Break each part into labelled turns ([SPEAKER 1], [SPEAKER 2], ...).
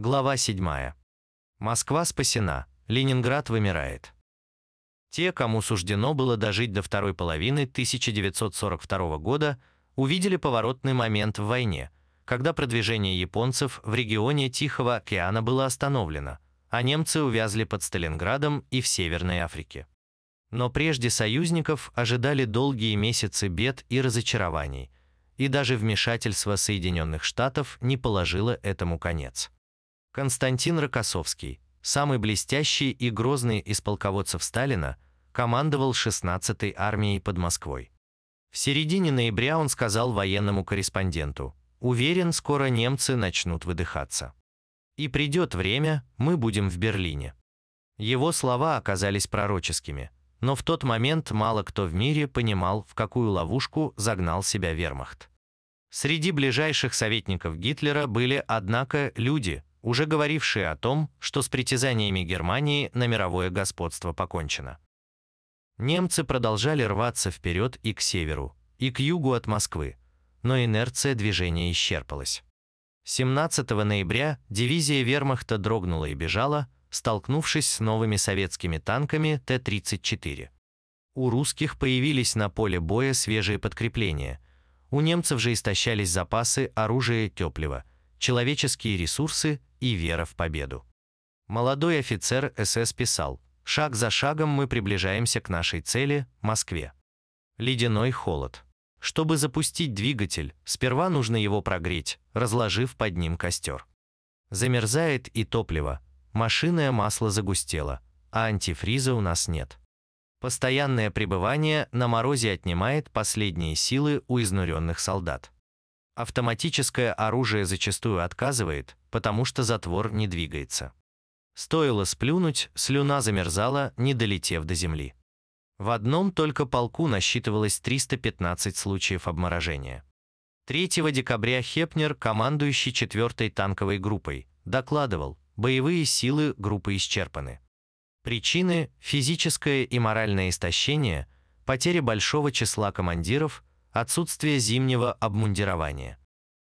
[SPEAKER 1] Глава 7. Москва спасена, Ленинград вымирает. Те, кому суждено было дожить до второй половины 1942 года, увидели поворотный момент в войне, когда продвижение японцев в регионе Тихого океана было остановлено, а немцы увязли под Сталинградом и в Северной Африке. Но прежде союзников ожидали долгие месяцы бед и разочарований, и даже вмешательство Соединенных Штатов не положило этому конец. Константин Рокоссовский, самый блестящий и грозный из полководцев Сталина, командовал 16-й армией под Москвой. В середине ноября он сказал военному корреспонденту, «Уверен, скоро немцы начнут выдыхаться. И придет время, мы будем в Берлине». Его слова оказались пророческими, но в тот момент мало кто в мире понимал, в какую ловушку загнал себя вермахт. Среди ближайших советников Гитлера были, однако, люди, уже говорившие о том, что с притязаниями Германии на мировое господство покончено. Немцы продолжали рваться вперед и к северу, и к югу от Москвы, но инерция движения исчерпалась. 17 ноября дивизия вермахта дрогнула и бежала, столкнувшись с новыми советскими танками Т-34. У русских появились на поле боя свежие подкрепления, у немцев же истощались запасы оружия и топлива, человеческие ресурсы и вера в победу. Молодой офицер СС писал, «Шаг за шагом мы приближаемся к нашей цели – Москве. Ледяной холод. Чтобы запустить двигатель, сперва нужно его прогреть, разложив под ним костер. Замерзает и топливо, машинное масло загустело, а антифриза у нас нет. Постоянное пребывание на морозе отнимает последние силы у изнуренных солдат. Автоматическое оружие зачастую отказывает, потому что затвор не двигается. Стоило сплюнуть, слюна замерзала, не долетев до земли. В одном только полку насчитывалось 315 случаев обморожения. 3 декабря Хепнер, командующий 4-й танковой группой, докладывал, боевые силы группы исчерпаны. Причины – физическое и моральное истощение, потеря большого числа командиров, отсутствие зимнего обмундирования.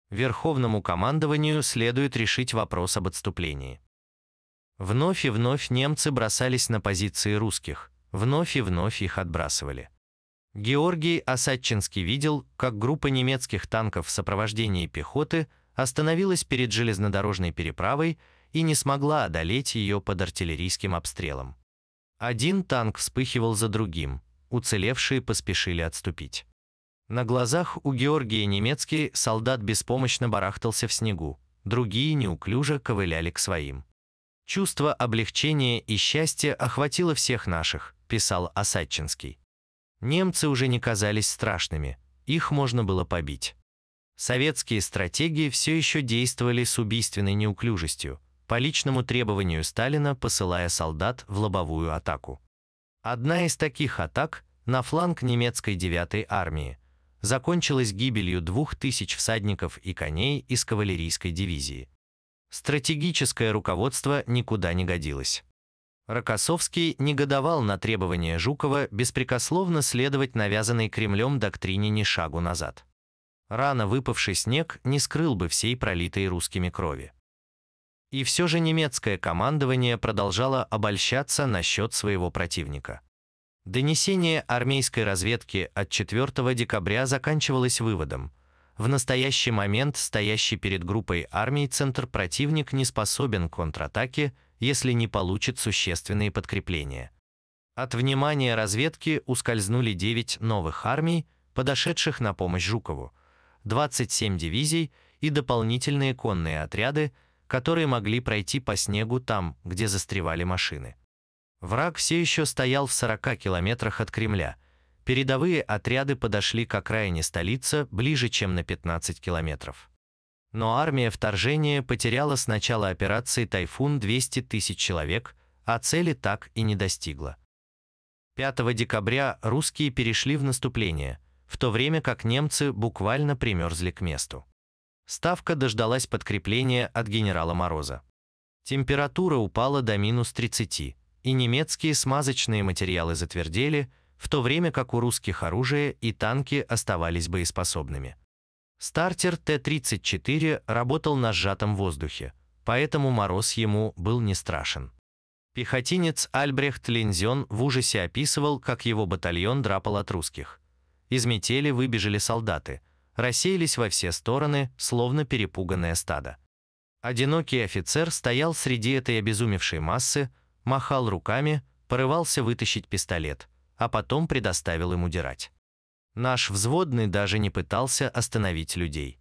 [SPEAKER 1] Верховному командованию следует решить вопрос об отступлении. Вновь и вновь немцы бросались на позиции русских, вновь и вновь их отбрасывали. Георгий Осадчинский видел, как группа немецких танков в сопровождении пехоты остановилась перед железнодорожной переправой и не смогла одолеть ее под артиллерийским обстрелом. Один танк вспыхивал за другим, уцелевшие поспешили отступить. На глазах у Георгия немецкий солдат беспомощно барахтался в снегу, другие неуклюже ковыляли к своим. Чувство облегчения и счастья охватило всех наших, писал Осадчинский. Немцы уже не казались страшными, их можно было побить. Советские стратегии все еще действовали с убийственной неуклюжестью, по личному требованию Сталина посылая солдат в лобовую атаку. Одна из таких атак на фланг немецкой 9-й армии – закончилась гибелью двух тысяч всадников и коней из кавалерийской дивизии. Стратегическое руководство никуда не годилось. Рокоссовский негодовал на требование Жукова беспрекословно следовать навязанной Кремлем доктрине «ни шагу назад». Рано выпавший снег не скрыл бы всей пролитой русскими крови. И все же немецкое командование продолжало обольщаться насчет своего противника. Донесение армейской разведки от 4 декабря заканчивалось выводом. В настоящий момент стоящий перед группой армий центр противник не способен к контратаке, если не получит существенные подкрепления. От внимания разведки ускользнули 9 новых армий, подошедших на помощь Жукову, 27 дивизий и дополнительные конные отряды, которые могли пройти по снегу там, где застревали машины. Враг все еще стоял в 40 километрах от Кремля. Передовые отряды подошли к окраине столицы ближе, чем на 15 километров. Но армия вторжения потеряла с начала операции «Тайфун» 200 тысяч человек, а цели так и не достигла. 5 декабря русские перешли в наступление, в то время как немцы буквально примерзли к месту. Ставка дождалась подкрепления от генерала Мороза. Температура упала до минус 30, и немецкие смазочные материалы затвердели, в то время как у русских оружие и танки оставались боеспособными. Стартер Т-34 работал на сжатом воздухе, поэтому мороз ему был не страшен. Пехотинец Альбрехт Линзен в ужасе описывал, как его батальон драпал от русских. Из метели выбежали солдаты, рассеялись во все стороны, словно перепуганное стадо. Одинокий офицер стоял среди этой обезумевшей массы, махал руками, порывался вытащить пистолет, а потом предоставил им удирать. Наш взводный даже не пытался остановить людей.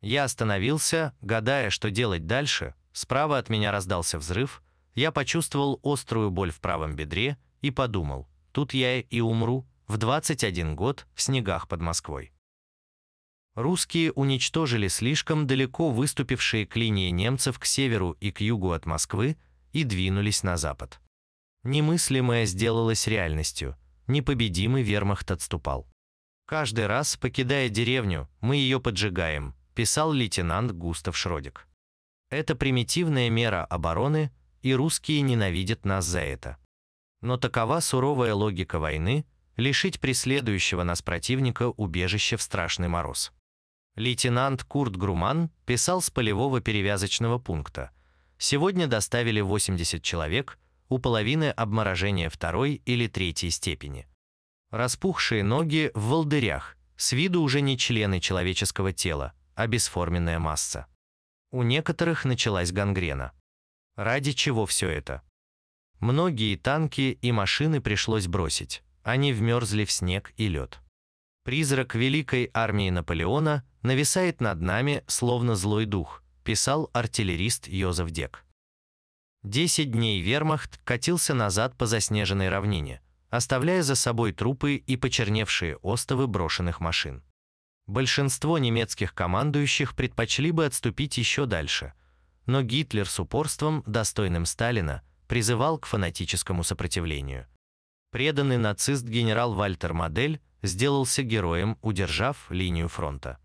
[SPEAKER 1] Я остановился, гадая, что делать дальше, справа от меня раздался взрыв, я почувствовал острую боль в правом бедре и подумал, тут я и умру в 21 год в снегах под Москвой. Русские уничтожили слишком далеко выступившие к линии немцев к северу и к югу от Москвы и двинулись на запад. Немыслимое сделалось реальностью, непобедимый вермахт отступал. «Каждый раз, покидая деревню, мы ее поджигаем», писал лейтенант Густав Шродик. Это примитивная мера обороны, и русские ненавидят нас за это. Но такова суровая логика войны – лишить преследующего нас противника убежища в страшный мороз. Лейтенант Курт Груман писал с полевого перевязочного пункта. Сегодня доставили 80 человек, у половины обморожения второй или третьей степени. Распухшие ноги в волдырях, с виду уже не члены человеческого тела, а бесформенная масса. У некоторых началась гангрена. Ради чего все это? Многие танки и машины пришлось бросить. Они вмерзли в снег и лед. Призрак великой армии Наполеона нависает над нами, словно злой дух, писал артиллерист Йозеф Дек. Десять дней вермахт катился назад по заснеженной равнине, оставляя за собой трупы и почерневшие остовы брошенных машин. Большинство немецких командующих предпочли бы отступить еще дальше – но Гитлер с упорством, достойным Сталина, призывал к фанатическому сопротивлению. Преданный нацист генерал Вальтер Модель сделался героем, удержав линию фронта.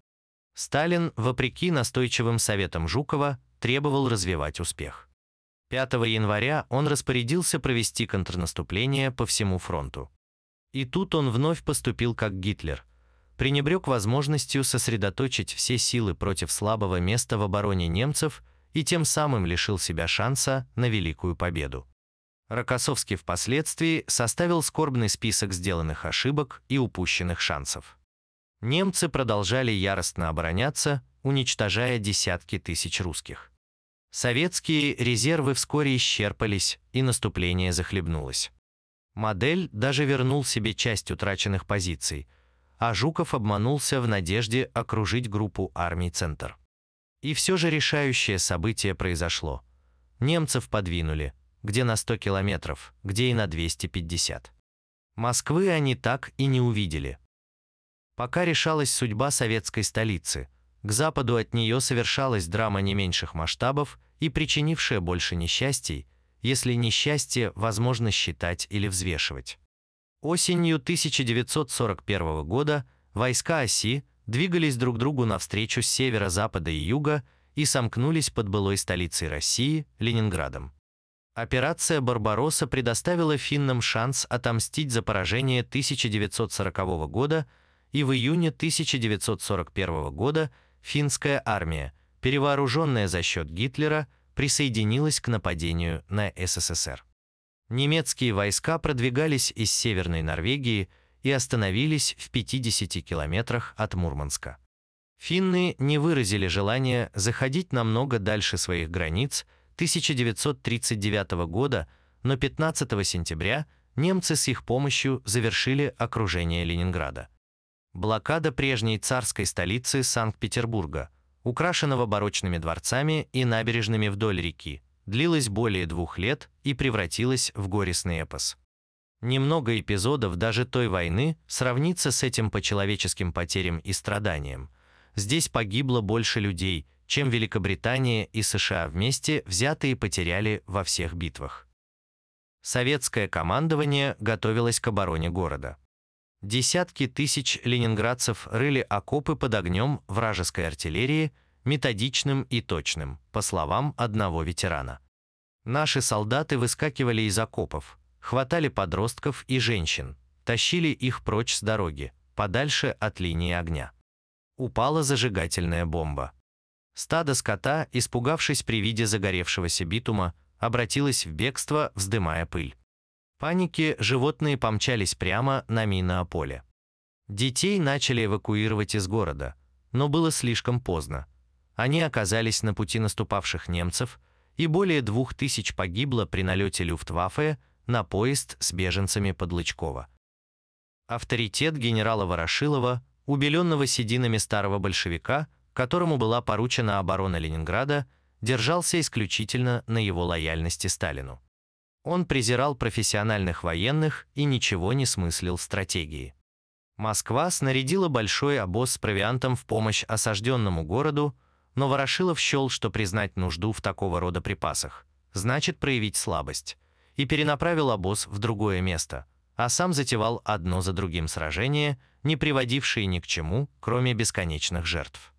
[SPEAKER 1] Сталин, вопреки настойчивым советам Жукова, требовал развивать успех. 5 января он распорядился провести контрнаступление по всему фронту. И тут он вновь поступил как Гитлер, пренебрег возможностью сосредоточить все силы против слабого места в обороне немцев – и тем самым лишил себя шанса на великую победу. Рокоссовский впоследствии составил скорбный список сделанных ошибок и упущенных шансов. Немцы продолжали яростно обороняться, уничтожая десятки тысяч русских. Советские резервы вскоре исчерпались, и наступление захлебнулось. Модель даже вернул себе часть утраченных позиций, а Жуков обманулся в надежде окружить группу армий «Центр». И все же решающее событие произошло. Немцев подвинули, где на 100 километров, где и на 250. Москвы они так и не увидели. Пока решалась судьба советской столицы, к западу от нее совершалась драма не меньших масштабов и причинившая больше несчастий, если несчастье возможно считать или взвешивать. Осенью 1941 года войска оси двигались друг другу навстречу с севера, запада и юга и сомкнулись под былой столицей России, Ленинградом. Операция «Барбаросса» предоставила финнам шанс отомстить за поражение 1940 года, и в июне 1941 года финская армия, перевооруженная за счет Гитлера, присоединилась к нападению на СССР. Немецкие войска продвигались из Северной Норвегии – и остановились в 50 километрах от Мурманска. Финны не выразили желания заходить намного дальше своих границ 1939 года, но 15 сентября немцы с их помощью завершили окружение Ленинграда. Блокада прежней царской столицы Санкт-Петербурга, украшенного барочными дворцами и набережными вдоль реки, длилась более двух лет и превратилась в горестный эпос. Немного эпизодов даже той войны сравнится с этим по человеческим потерям и страданиям. Здесь погибло больше людей, чем Великобритания и США вместе взятые потеряли во всех битвах. Советское командование готовилось к обороне города. Десятки тысяч ленинградцев рыли окопы под огнем вражеской артиллерии, методичным и точным, по словам одного ветерана. Наши солдаты выскакивали из окопов, хватали подростков и женщин, тащили их прочь с дороги, подальше от линии огня. Упала зажигательная бомба. Стадо скота, испугавшись при виде загоревшегося битума, обратилось в бегство, вздымая пыль. Паники животные помчались прямо на минное поле. Детей начали эвакуировать из города, но было слишком поздно. Они оказались на пути наступавших немцев, и более двух тысяч погибло при налете Люфтваффе на поезд с беженцами под Лычково. Авторитет генерала Ворошилова, убеленного сединами старого большевика, которому была поручена оборона Ленинграда, держался исключительно на его лояльности Сталину. Он презирал профессиональных военных и ничего не смыслил стратегии. Москва снарядила большой обоз с провиантом в помощь осажденному городу, но Ворошилов счел, что признать нужду в такого рода припасах значит проявить слабость, и перенаправил обоз в другое место, а сам затевал одно за другим сражения, не приводившие ни к чему, кроме бесконечных жертв.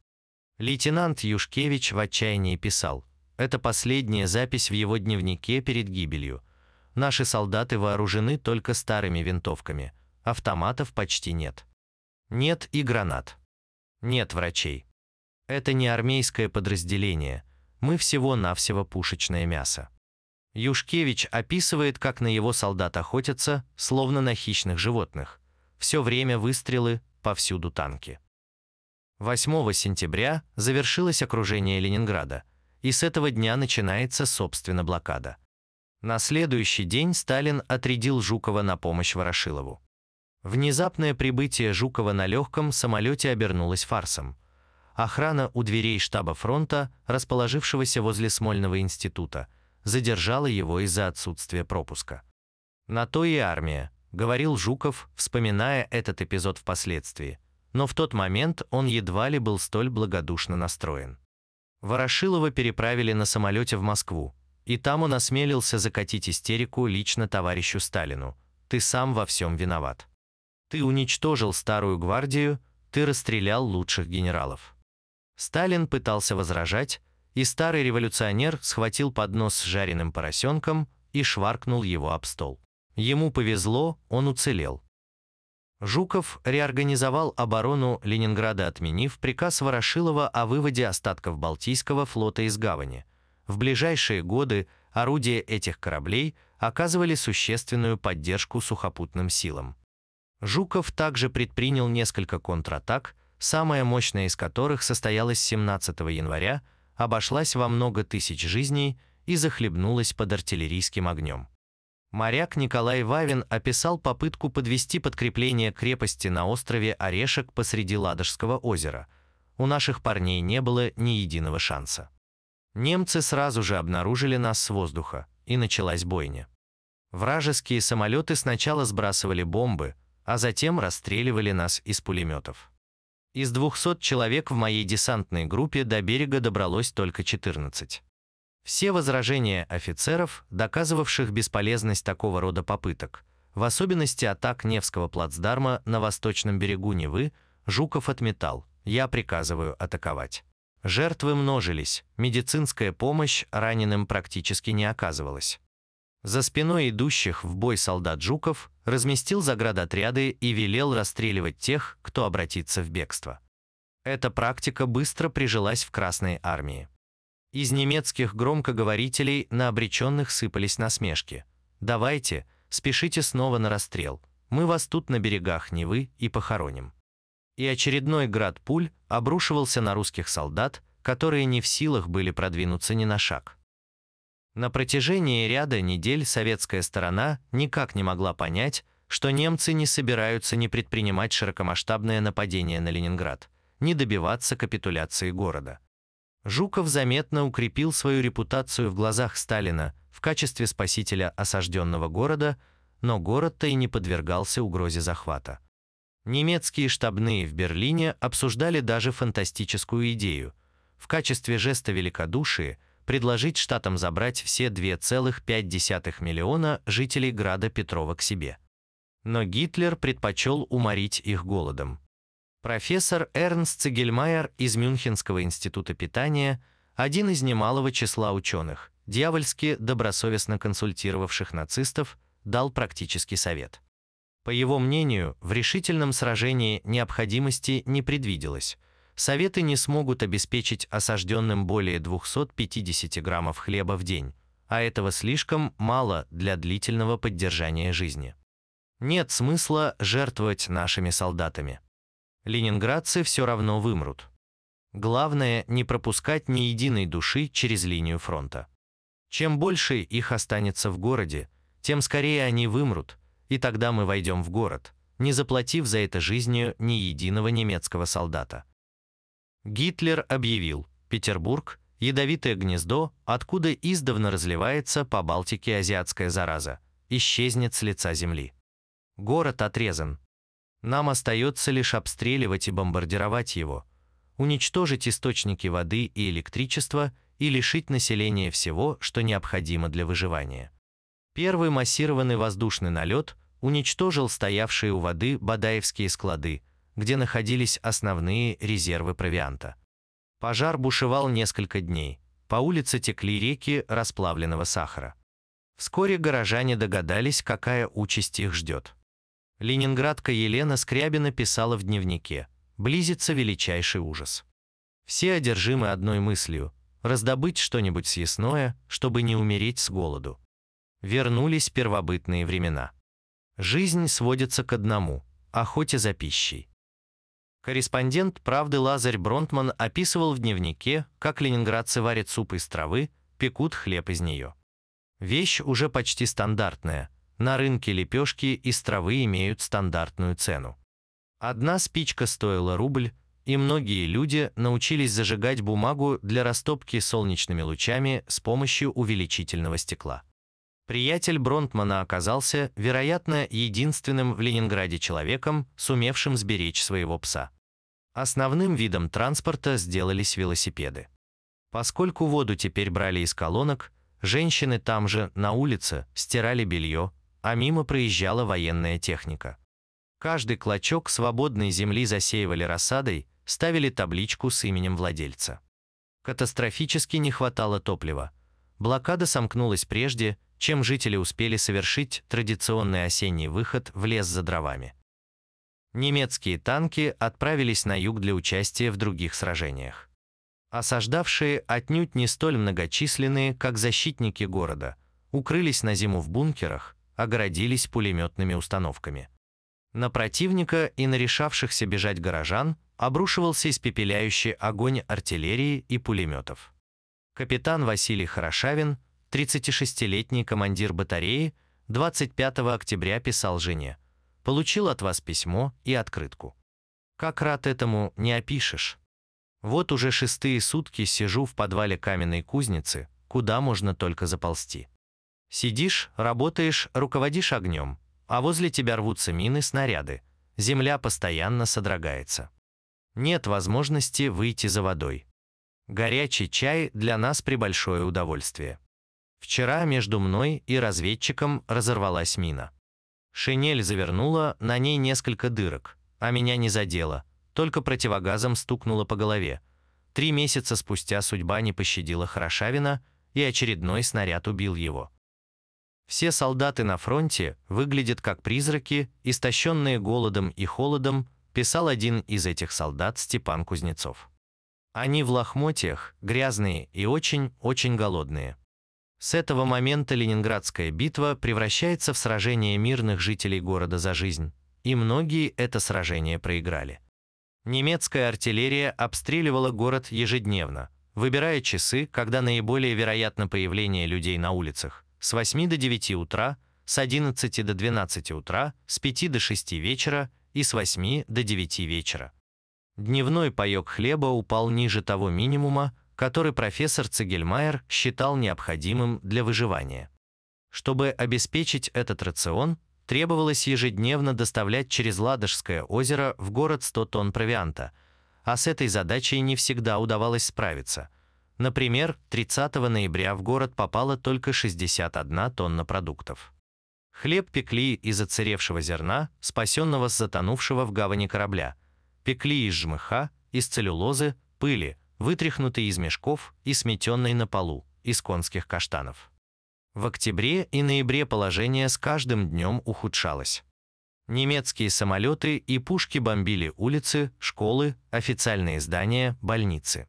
[SPEAKER 1] Лейтенант Юшкевич в отчаянии писал, это последняя запись в его дневнике перед гибелью. Наши солдаты вооружены только старыми винтовками, автоматов почти нет. Нет и гранат. Нет врачей. Это не армейское подразделение, мы всего-навсего пушечное мясо. Юшкевич описывает, как на его солдат охотятся, словно на хищных животных. Все время выстрелы, повсюду танки. 8 сентября завершилось окружение Ленинграда, и с этого дня начинается, собственно, блокада. На следующий день Сталин отрядил Жукова на помощь Ворошилову. Внезапное прибытие Жукова на легком самолете обернулось фарсом – охрана у дверей штаба фронта, расположившегося возле Смольного института, задержала его из-за отсутствия пропуска. «На то и армия», — говорил Жуков, вспоминая этот эпизод впоследствии, но в тот момент он едва ли был столь благодушно настроен. Ворошилова переправили на самолете в Москву, и там он осмелился закатить истерику лично товарищу Сталину. «Ты сам во всем виноват. Ты уничтожил старую гвардию, ты расстрелял лучших генералов». Сталин пытался возражать, и старый революционер схватил поднос с жареным поросенком и шваркнул его об стол. Ему повезло, он уцелел. Жуков реорганизовал оборону Ленинграда, отменив приказ Ворошилова о выводе остатков Балтийского флота из гавани. В ближайшие годы орудия этих кораблей оказывали существенную поддержку сухопутным силам. Жуков также предпринял несколько контратак, самая мощная из которых состоялась 17 января, обошлась во много тысяч жизней и захлебнулась под артиллерийским огнем. Моряк Николай Вавин описал попытку подвести подкрепление крепости на острове Орешек посреди Ладожского озера. У наших парней не было ни единого шанса. Немцы сразу же обнаружили нас с воздуха, и началась бойня. Вражеские самолеты сначала сбрасывали бомбы, а затем расстреливали нас из пулеметов. Из 200 человек в моей десантной группе до берега добралось только 14. Все возражения офицеров, доказывавших бесполезность такого рода попыток, в особенности атак Невского плацдарма на восточном берегу Невы, Жуков отметал «Я приказываю атаковать». Жертвы множились, медицинская помощь раненым практически не оказывалась. За спиной идущих в бой солдат Жуков разместил заградотряды и велел расстреливать тех, кто обратится в бегство. Эта практика быстро прижилась в Красной армии. Из немецких громкоговорителей на обреченных сыпались насмешки. «Давайте, спешите снова на расстрел, мы вас тут на берегах Невы и похороним». И очередной град пуль обрушивался на русских солдат, которые не в силах были продвинуться ни на шаг. На протяжении ряда недель советская сторона никак не могла понять, что немцы не собираются ни предпринимать широкомасштабное нападение на Ленинград, ни добиваться капитуляции города. Жуков заметно укрепил свою репутацию в глазах Сталина в качестве спасителя осажденного города, но город-то и не подвергался угрозе захвата. Немецкие штабные в Берлине обсуждали даже фантастическую идею. В качестве жеста великодушия – предложить штатам забрать все 2,5 миллиона жителей Града Петрова к себе. Но Гитлер предпочел уморить их голодом. Профессор Эрнст Цигельмайер из Мюнхенского института питания, один из немалого числа ученых, дьявольски добросовестно консультировавших нацистов, дал практический совет. По его мнению, в решительном сражении необходимости не предвиделось, Советы не смогут обеспечить осажденным более 250 граммов хлеба в день, а этого слишком мало для длительного поддержания жизни. Нет смысла жертвовать нашими солдатами. Ленинградцы все равно вымрут. Главное – не пропускать ни единой души через линию фронта. Чем больше их останется в городе, тем скорее они вымрут, и тогда мы войдем в город, не заплатив за это жизнью ни единого немецкого солдата. Гитлер объявил, Петербург – ядовитое гнездо, откуда издавна разливается по Балтике азиатская зараза, исчезнет с лица земли. Город отрезан. Нам остается лишь обстреливать и бомбардировать его, уничтожить источники воды и электричества и лишить населения всего, что необходимо для выживания. Первый массированный воздушный налет уничтожил стоявшие у воды Бадаевские склады, где находились основные резервы провианта. Пожар бушевал несколько дней, по улице текли реки расплавленного сахара. Вскоре горожане догадались, какая участь их ждет. Ленинградка Елена Скрябина писала в дневнике «Близится величайший ужас». Все одержимы одной мыслью – раздобыть что-нибудь съестное, чтобы не умереть с голоду. Вернулись первобытные времена. Жизнь сводится к одному – охоте за пищей. Корреспондент «Правды» Лазарь Бронтман описывал в дневнике, как ленинградцы варят суп из травы, пекут хлеб из нее. Вещь уже почти стандартная, на рынке лепешки из травы имеют стандартную цену. Одна спичка стоила рубль, и многие люди научились зажигать бумагу для растопки солнечными лучами с помощью увеличительного стекла. Приятель Бронтмана оказался, вероятно, единственным в Ленинграде человеком, сумевшим сберечь своего пса. Основным видом транспорта сделались велосипеды. Поскольку воду теперь брали из колонок, женщины там же, на улице, стирали белье, а мимо проезжала военная техника. Каждый клочок свободной земли засеивали рассадой, ставили табличку с именем владельца. Катастрофически не хватало топлива. Блокада сомкнулась прежде, чем жители успели совершить традиционный осенний выход в лес за дровами. Немецкие танки отправились на юг для участия в других сражениях. Осаждавшие отнюдь не столь многочисленные, как защитники города, укрылись на зиму в бункерах, огородились пулеметными установками. На противника и на решавшихся бежать горожан обрушивался испепеляющий огонь артиллерии и пулеметов. Капитан Василий Хорошавин, 36-летний командир батареи, 25 октября писал жене «Получил от вас письмо и открытку. Как рад этому не опишешь. Вот уже шестые сутки сижу в подвале каменной кузницы, куда можно только заползти. Сидишь, работаешь, руководишь огнем, а возле тебя рвутся мины, снаряды. Земля постоянно содрогается. Нет возможности выйти за водой. Горячий чай для нас при большое удовольствие. Вчера между мной и разведчиком разорвалась мина. Шинель завернула, на ней несколько дырок, а меня не задело, только противогазом стукнуло по голове. Три месяца спустя судьба не пощадила Хорошавина, и очередной снаряд убил его. Все солдаты на фронте выглядят как призраки, истощенные голодом и холодом, писал один из этих солдат Степан Кузнецов. Они в лохмотьях, грязные и очень-очень голодные. С этого момента Ленинградская битва превращается в сражение мирных жителей города за жизнь, и многие это сражение проиграли. Немецкая артиллерия обстреливала город ежедневно, выбирая часы, когда наиболее вероятно появление людей на улицах, с 8 до 9 утра, с 11 до 12 утра, с 5 до 6 вечера и с 8 до 9 вечера. Дневной паёк хлеба упал ниже того минимума, который профессор Цигельмайер считал необходимым для выживания. Чтобы обеспечить этот рацион, требовалось ежедневно доставлять через Ладожское озеро в город 100 тонн провианта, а с этой задачей не всегда удавалось справиться – Например, 30 ноября в город попало только 61 тонна продуктов. Хлеб пекли из оцаревшего зерна, спасенного с затонувшего в гавани корабля. Пекли из жмыха, из целлюлозы, пыли, вытряхнутой из мешков и сметенной на полу, из конских каштанов. В октябре и ноябре положение с каждым днем ухудшалось. Немецкие самолеты и пушки бомбили улицы, школы, официальные здания, больницы.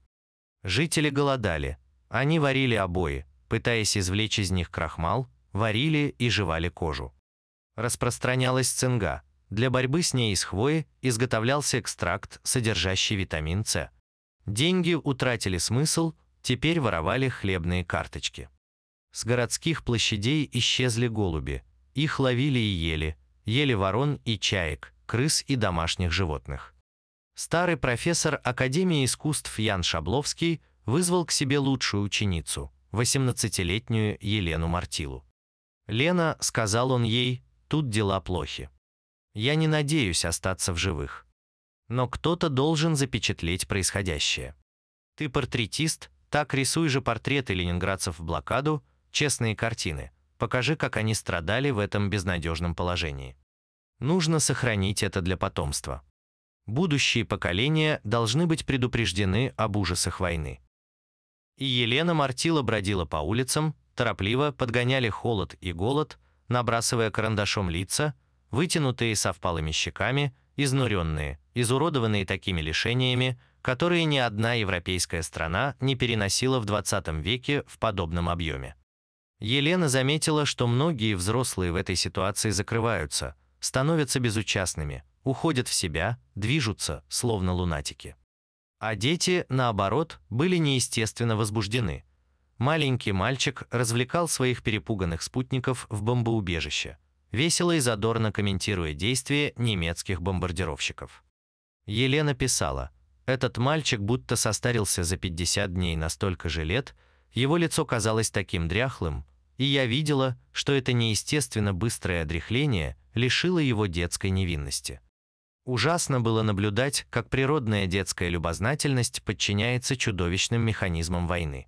[SPEAKER 1] Жители голодали. Они варили обои, пытаясь извлечь из них крахмал, варили и жевали кожу. Распространялась цинга. Для борьбы с ней из хвои изготовлялся экстракт, содержащий витамин С. Деньги утратили смысл, теперь воровали хлебные карточки. С городских площадей исчезли голуби. Их ловили и ели, ели ворон и чаек, крыс и домашних животных. Старый профессор Академии искусств Ян Шабловский вызвал к себе лучшую ученицу, 18-летнюю Елену Мартилу. «Лена», — сказал он ей, — «тут дела плохи. Я не надеюсь остаться в живых. Но кто-то должен запечатлеть происходящее. Ты портретист, так рисуй же портреты ленинградцев в блокаду, честные картины, покажи, как они страдали в этом безнадежном положении. Нужно сохранить это для потомства. Будущие поколения должны быть предупреждены об ужасах войны. И Елена Мартила бродила по улицам, торопливо подгоняли холод и голод, набрасывая карандашом лица, вытянутые со впалыми щеками, изнуренные, изуродованные такими лишениями, которые ни одна европейская страна не переносила в 20 веке в подобном объеме. Елена заметила, что многие взрослые в этой ситуации закрываются, становятся безучастными, уходят в себя, движутся, словно лунатики. А дети, наоборот, были неестественно возбуждены. Маленький мальчик развлекал своих перепуганных спутников в бомбоубежище, весело и задорно комментируя действия немецких бомбардировщиков. Елена писала, «Этот мальчик будто состарился за 50 дней на столько же лет, его лицо казалось таким дряхлым, и я видела, что это неестественно быстрое одряхление лишило его детской невинности. Ужасно было наблюдать, как природная детская любознательность подчиняется чудовищным механизмам войны.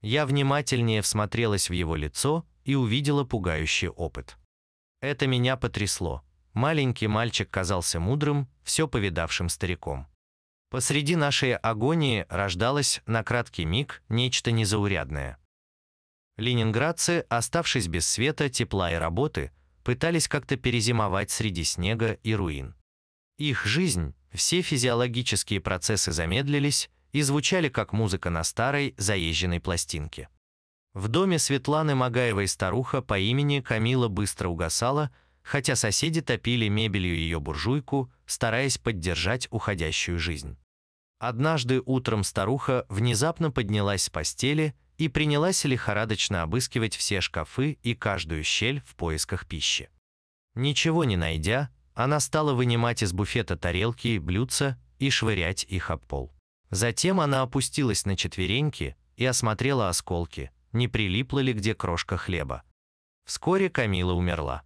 [SPEAKER 1] Я внимательнее всмотрелась в его лицо и увидела пугающий опыт. Это меня потрясло. Маленький мальчик казался мудрым, все повидавшим стариком. Посреди нашей агонии рождалось на краткий миг нечто незаурядное. Ленинградцы, оставшись без света, тепла и работы, пытались как-то перезимовать среди снега и руин. Их жизнь, все физиологические процессы замедлились и звучали как музыка на старой, заезженной пластинке. В доме Светланы Магаевой старуха по имени Камила быстро угасала, хотя соседи топили мебелью ее буржуйку, стараясь поддержать уходящую жизнь. Однажды утром старуха внезапно поднялась с постели и принялась лихорадочно обыскивать все шкафы и каждую щель в поисках пищи. Ничего не найдя, она стала вынимать из буфета тарелки и блюдца и швырять их об пол. Затем она опустилась на четвереньки и осмотрела осколки, не прилипла ли где крошка хлеба. Вскоре Камила умерла.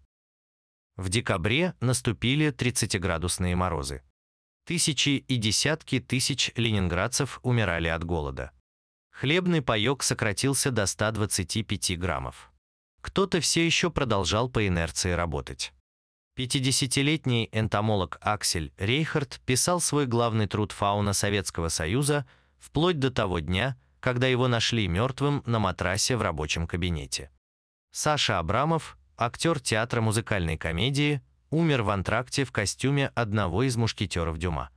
[SPEAKER 1] В декабре наступили 30-градусные морозы. Тысячи и десятки тысяч ленинградцев умирали от голода. Хлебный паёк сократился до 125 граммов. Кто-то все еще продолжал по инерции работать. 50-летний энтомолог Аксель Рейхард писал свой главный труд «Фауна Советского Союза» вплоть до того дня, когда его нашли мертвым на матрасе в рабочем кабинете. Саша Абрамов, актер театра музыкальной комедии, умер в антракте в костюме одного из мушкетеров Дюма.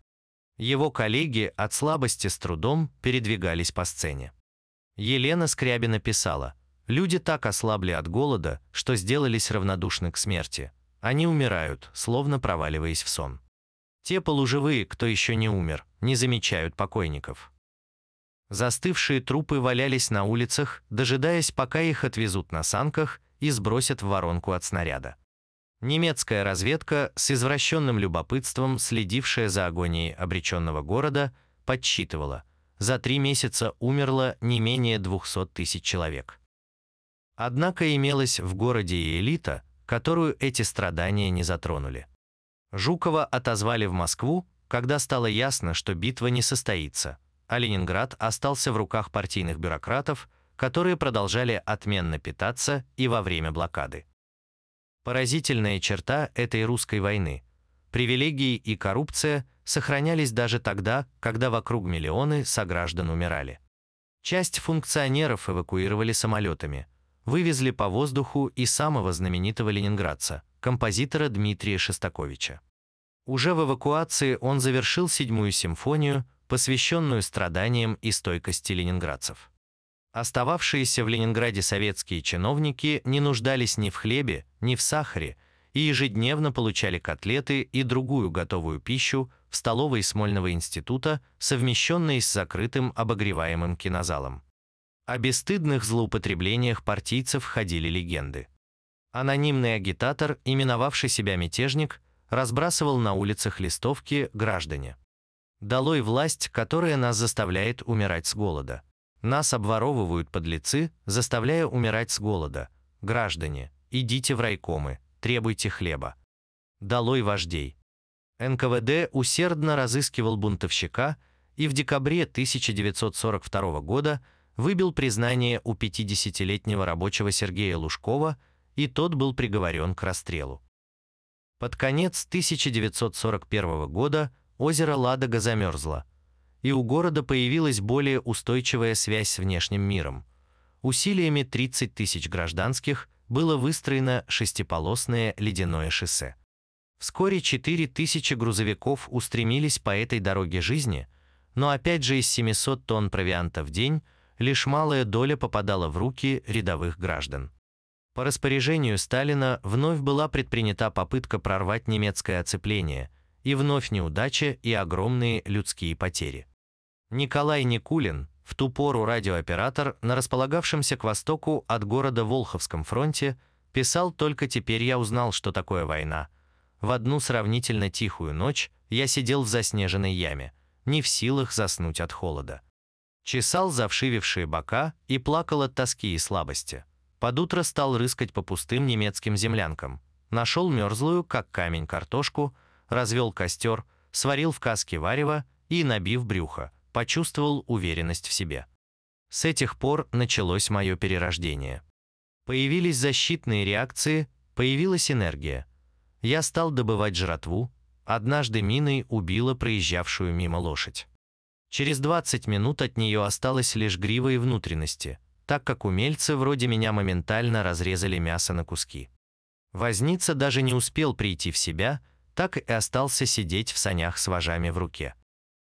[SPEAKER 1] Его коллеги от слабости с трудом передвигались по сцене. Елена Скрябина писала, «Люди так ослабли от голода, что сделались равнодушны к смерти. Они умирают, словно проваливаясь в сон. Те полуживые, кто еще не умер, не замечают покойников». Застывшие трупы валялись на улицах, дожидаясь, пока их отвезут на санках и сбросят в воронку от снаряда. Немецкая разведка, с извращенным любопытством следившая за агонией обреченного города, подсчитывала, за три месяца умерло не менее 200 тысяч человек. Однако имелась в городе и элита, которую эти страдания не затронули. Жукова отозвали в Москву, когда стало ясно, что битва не состоится, а Ленинград остался в руках партийных бюрократов, которые продолжали отменно питаться и во время блокады. Поразительная черта этой русской войны. Привилегии и коррупция сохранялись даже тогда, когда вокруг миллионы сограждан умирали. Часть функционеров эвакуировали самолетами. вывезли по воздуху и самого знаменитого ленинградца, композитора Дмитрия Шостаковича. Уже в эвакуации он завершил седьмую симфонию, посвященную страданиям и стойкости ленинградцев. Остававшиеся в Ленинграде советские чиновники не нуждались ни в хлебе, ни в сахаре и ежедневно получали котлеты и другую готовую пищу в столовой Смольного института, совмещенной с закрытым обогреваемым кинозалом. О бесстыдных злоупотреблениях партийцев ходили легенды. Анонимный агитатор, именовавший себя мятежник, разбрасывал на улицах листовки «Граждане». «Долой власть, которая нас заставляет умирать с голода». Нас обворовывают подлецы, заставляя умирать с голода. Граждане, идите в райкомы, требуйте хлеба. Долой вождей. НКВД усердно разыскивал бунтовщика и в декабре 1942 года выбил признание у 50-летнего рабочего Сергея Лужкова, и тот был приговорен к расстрелу. Под конец 1941 года озеро Ладога замерзло, и у города появилась более устойчивая связь с внешним миром. Усилиями 30 тысяч гражданских было выстроено шестиполосное ледяное шоссе. Вскоре 4 тысячи грузовиков устремились по этой дороге жизни, но опять же из 700 тонн провианта в день лишь малая доля попадала в руки рядовых граждан. По распоряжению Сталина вновь была предпринята попытка прорвать немецкое оцепление, и вновь неудача и огромные людские потери. Николай Никулин, в ту пору радиооператор на располагавшемся к востоку от города Волховском фронте, писал «Только теперь я узнал, что такое война. В одну сравнительно тихую ночь я сидел в заснеженной яме, не в силах заснуть от холода. Чесал завшивившие бока и плакал от тоски и слабости. Под утро стал рыскать по пустым немецким землянкам. Нашел мерзлую, как камень, картошку, развел костер, сварил в каске варево и, набив брюхо, почувствовал уверенность в себе. С этих пор началось мое перерождение. Появились защитные реакции, появилась энергия. Я стал добывать жратву, однажды миной убила проезжавшую мимо лошадь. Через 20 минут от нее осталось лишь грива и внутренности, так как умельцы вроде меня моментально разрезали мясо на куски. Возница даже не успел прийти в себя, так и остался сидеть в санях с вожами в руке.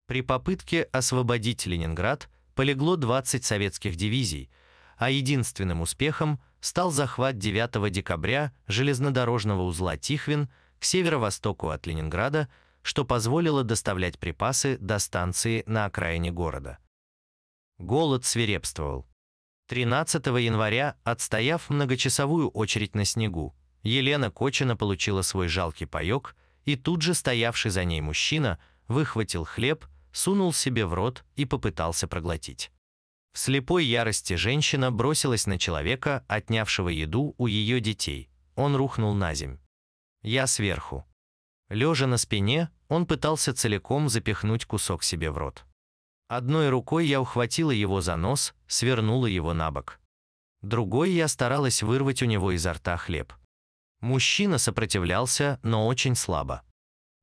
[SPEAKER 1] При попытке освободить Ленинград полегло 20 советских дивизий, а единственным успехом стал захват 9 декабря железнодорожного узла Тихвин к северо-востоку от Ленинграда, что позволило доставлять припасы до станции на окраине города. Голод свирепствовал. 13 января, отстояв многочасовую очередь на снегу, Елена Кочина получила свой жалкий паёк, и тут же стоявший за ней мужчина выхватил хлеб, сунул себе в рот и попытался проглотить. В слепой ярости женщина бросилась на человека, отнявшего еду у ее детей. Он рухнул на земь. Я сверху. Лежа на спине, он пытался целиком запихнуть кусок себе в рот. Одной рукой я ухватила его за нос, свернула его на бок. Другой я старалась вырвать у него изо рта хлеб. Мужчина сопротивлялся, но очень слабо.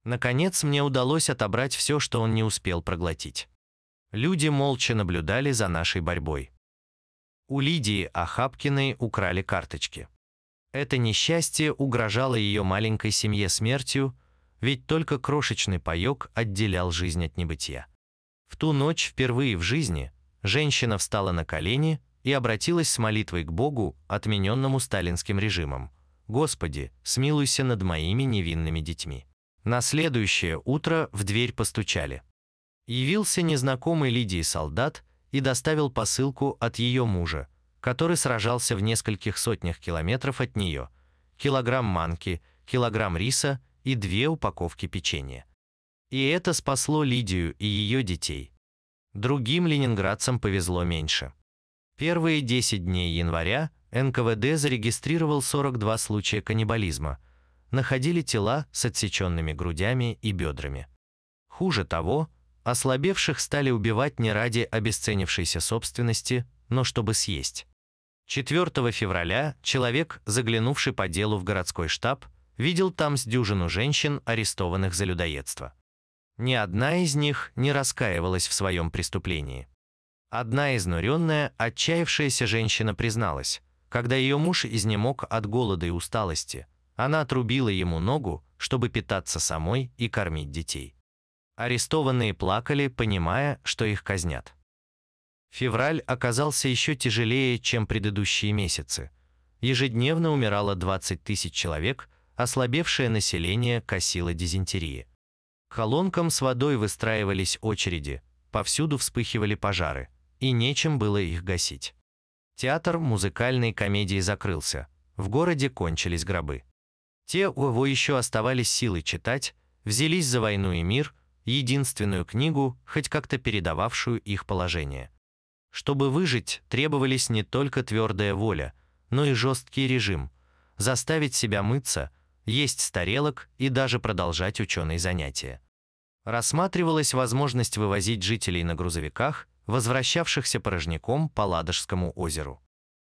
[SPEAKER 1] Наконец мне удалось отобрать все, что он не успел проглотить. Люди молча наблюдали за нашей борьбой. У Лидии Ахапкиной украли карточки. Это несчастье угрожало ее маленькой семье смертью, ведь только крошечный паёк отделял жизнь от небытия. В ту ночь впервые в жизни женщина встала на колени и обратилась с молитвой к Богу, отмененному сталинским режимом. «Господи, смилуйся над моими невинными детьми». На следующее утро в дверь постучали. Явился незнакомый Лидии солдат и доставил посылку от ее мужа, который сражался в нескольких сотнях километров от нее, килограмм манки, килограмм риса и две упаковки печенья. И это спасло Лидию и ее детей. Другим ленинградцам повезло меньше. Первые 10 дней января НКВД зарегистрировал 42 случая каннибализма – находили тела с отсеченными грудями и бедрами. Хуже того, ослабевших стали убивать не ради обесценившейся собственности, но чтобы съесть. 4 февраля человек, заглянувший по делу в городской штаб, видел там с дюжину женщин, арестованных за людоедство. Ни одна из них не раскаивалась в своем преступлении. Одна изнуренная, отчаявшаяся женщина призналась, когда ее муж изнемог от голода и усталости, она отрубила ему ногу, чтобы питаться самой и кормить детей. Арестованные плакали, понимая, что их казнят. Февраль оказался еще тяжелее, чем предыдущие месяцы. Ежедневно умирало 20 тысяч человек, ослабевшее население косило дизентерии. К колонкам с водой выстраивались очереди, повсюду вспыхивали пожары, и нечем было их гасить. Театр музыкальной комедии закрылся, в городе кончились гробы. Те, у кого еще оставались силы читать, взялись за «Войну и мир», единственную книгу, хоть как-то передававшую их положение. Чтобы выжить, требовались не только твердая воля, но и жесткий режим, заставить себя мыться, есть с тарелок и даже продолжать ученые занятия. Рассматривалась возможность вывозить жителей на грузовиках, возвращавшихся порожняком по Ладожскому озеру.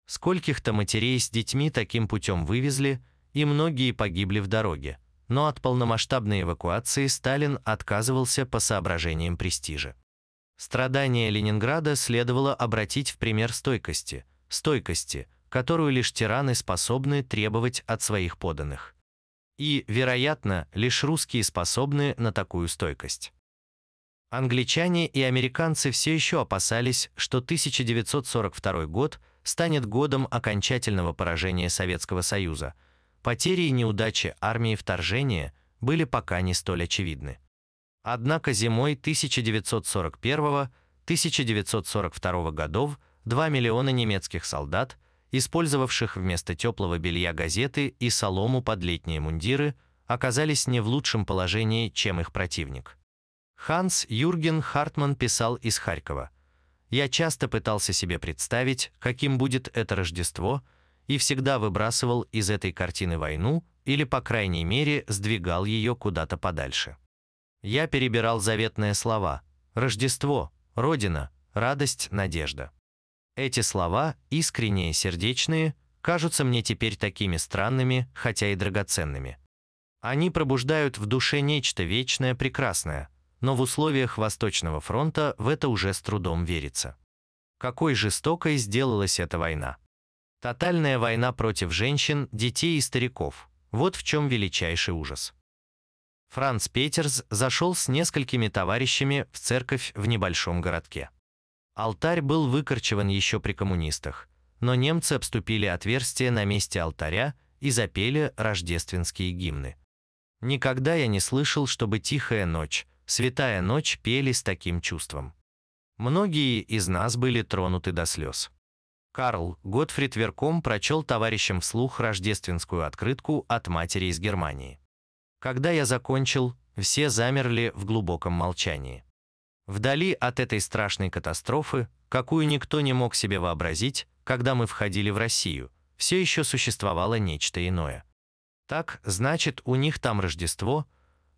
[SPEAKER 1] Скольких-то матерей с детьми таким путем вывезли, и многие погибли в дороге, но от полномасштабной эвакуации Сталин отказывался по соображениям престижа. Страдания Ленинграда следовало обратить в пример стойкости, стойкости, которую лишь тираны способны требовать от своих подданных. И, вероятно, лишь русские способны на такую стойкость. Англичане и американцы все еще опасались, что 1942 год станет годом окончательного поражения Советского Союза. Потери и неудачи армии вторжения были пока не столь очевидны. Однако зимой 1941-1942 годов 2 миллиона немецких солдат, использовавших вместо теплого белья газеты и солому под летние мундиры, оказались не в лучшем положении, чем их противник. Ханс Юрген Хартман писал из Харькова. «Я часто пытался себе представить, каким будет это Рождество, и всегда выбрасывал из этой картины войну или, по крайней мере, сдвигал ее куда-то подальше. Я перебирал заветные слова «Рождество», «Родина», «Радость», «Надежда». Эти слова, искренние, сердечные, кажутся мне теперь такими странными, хотя и драгоценными. Они пробуждают в душе нечто вечное, прекрасное – но в условиях Восточного фронта в это уже с трудом верится. Какой жестокой сделалась эта война. Тотальная война против женщин, детей и стариков. Вот в чем величайший ужас. Франц Петерс зашел с несколькими товарищами в церковь в небольшом городке. Алтарь был выкорчеван еще при коммунистах, но немцы обступили отверстие на месте алтаря и запели рождественские гимны. Никогда я не слышал, чтобы «Тихая ночь», «Святая ночь» пели с таким чувством. Многие из нас были тронуты до слез. Карл Готфрид Верком прочел товарищам вслух рождественскую открытку от матери из Германии. Когда я закончил, все замерли в глубоком молчании. Вдали от этой страшной катастрофы, какую никто не мог себе вообразить, когда мы входили в Россию, все еще существовало нечто иное. Так, значит, у них там Рождество,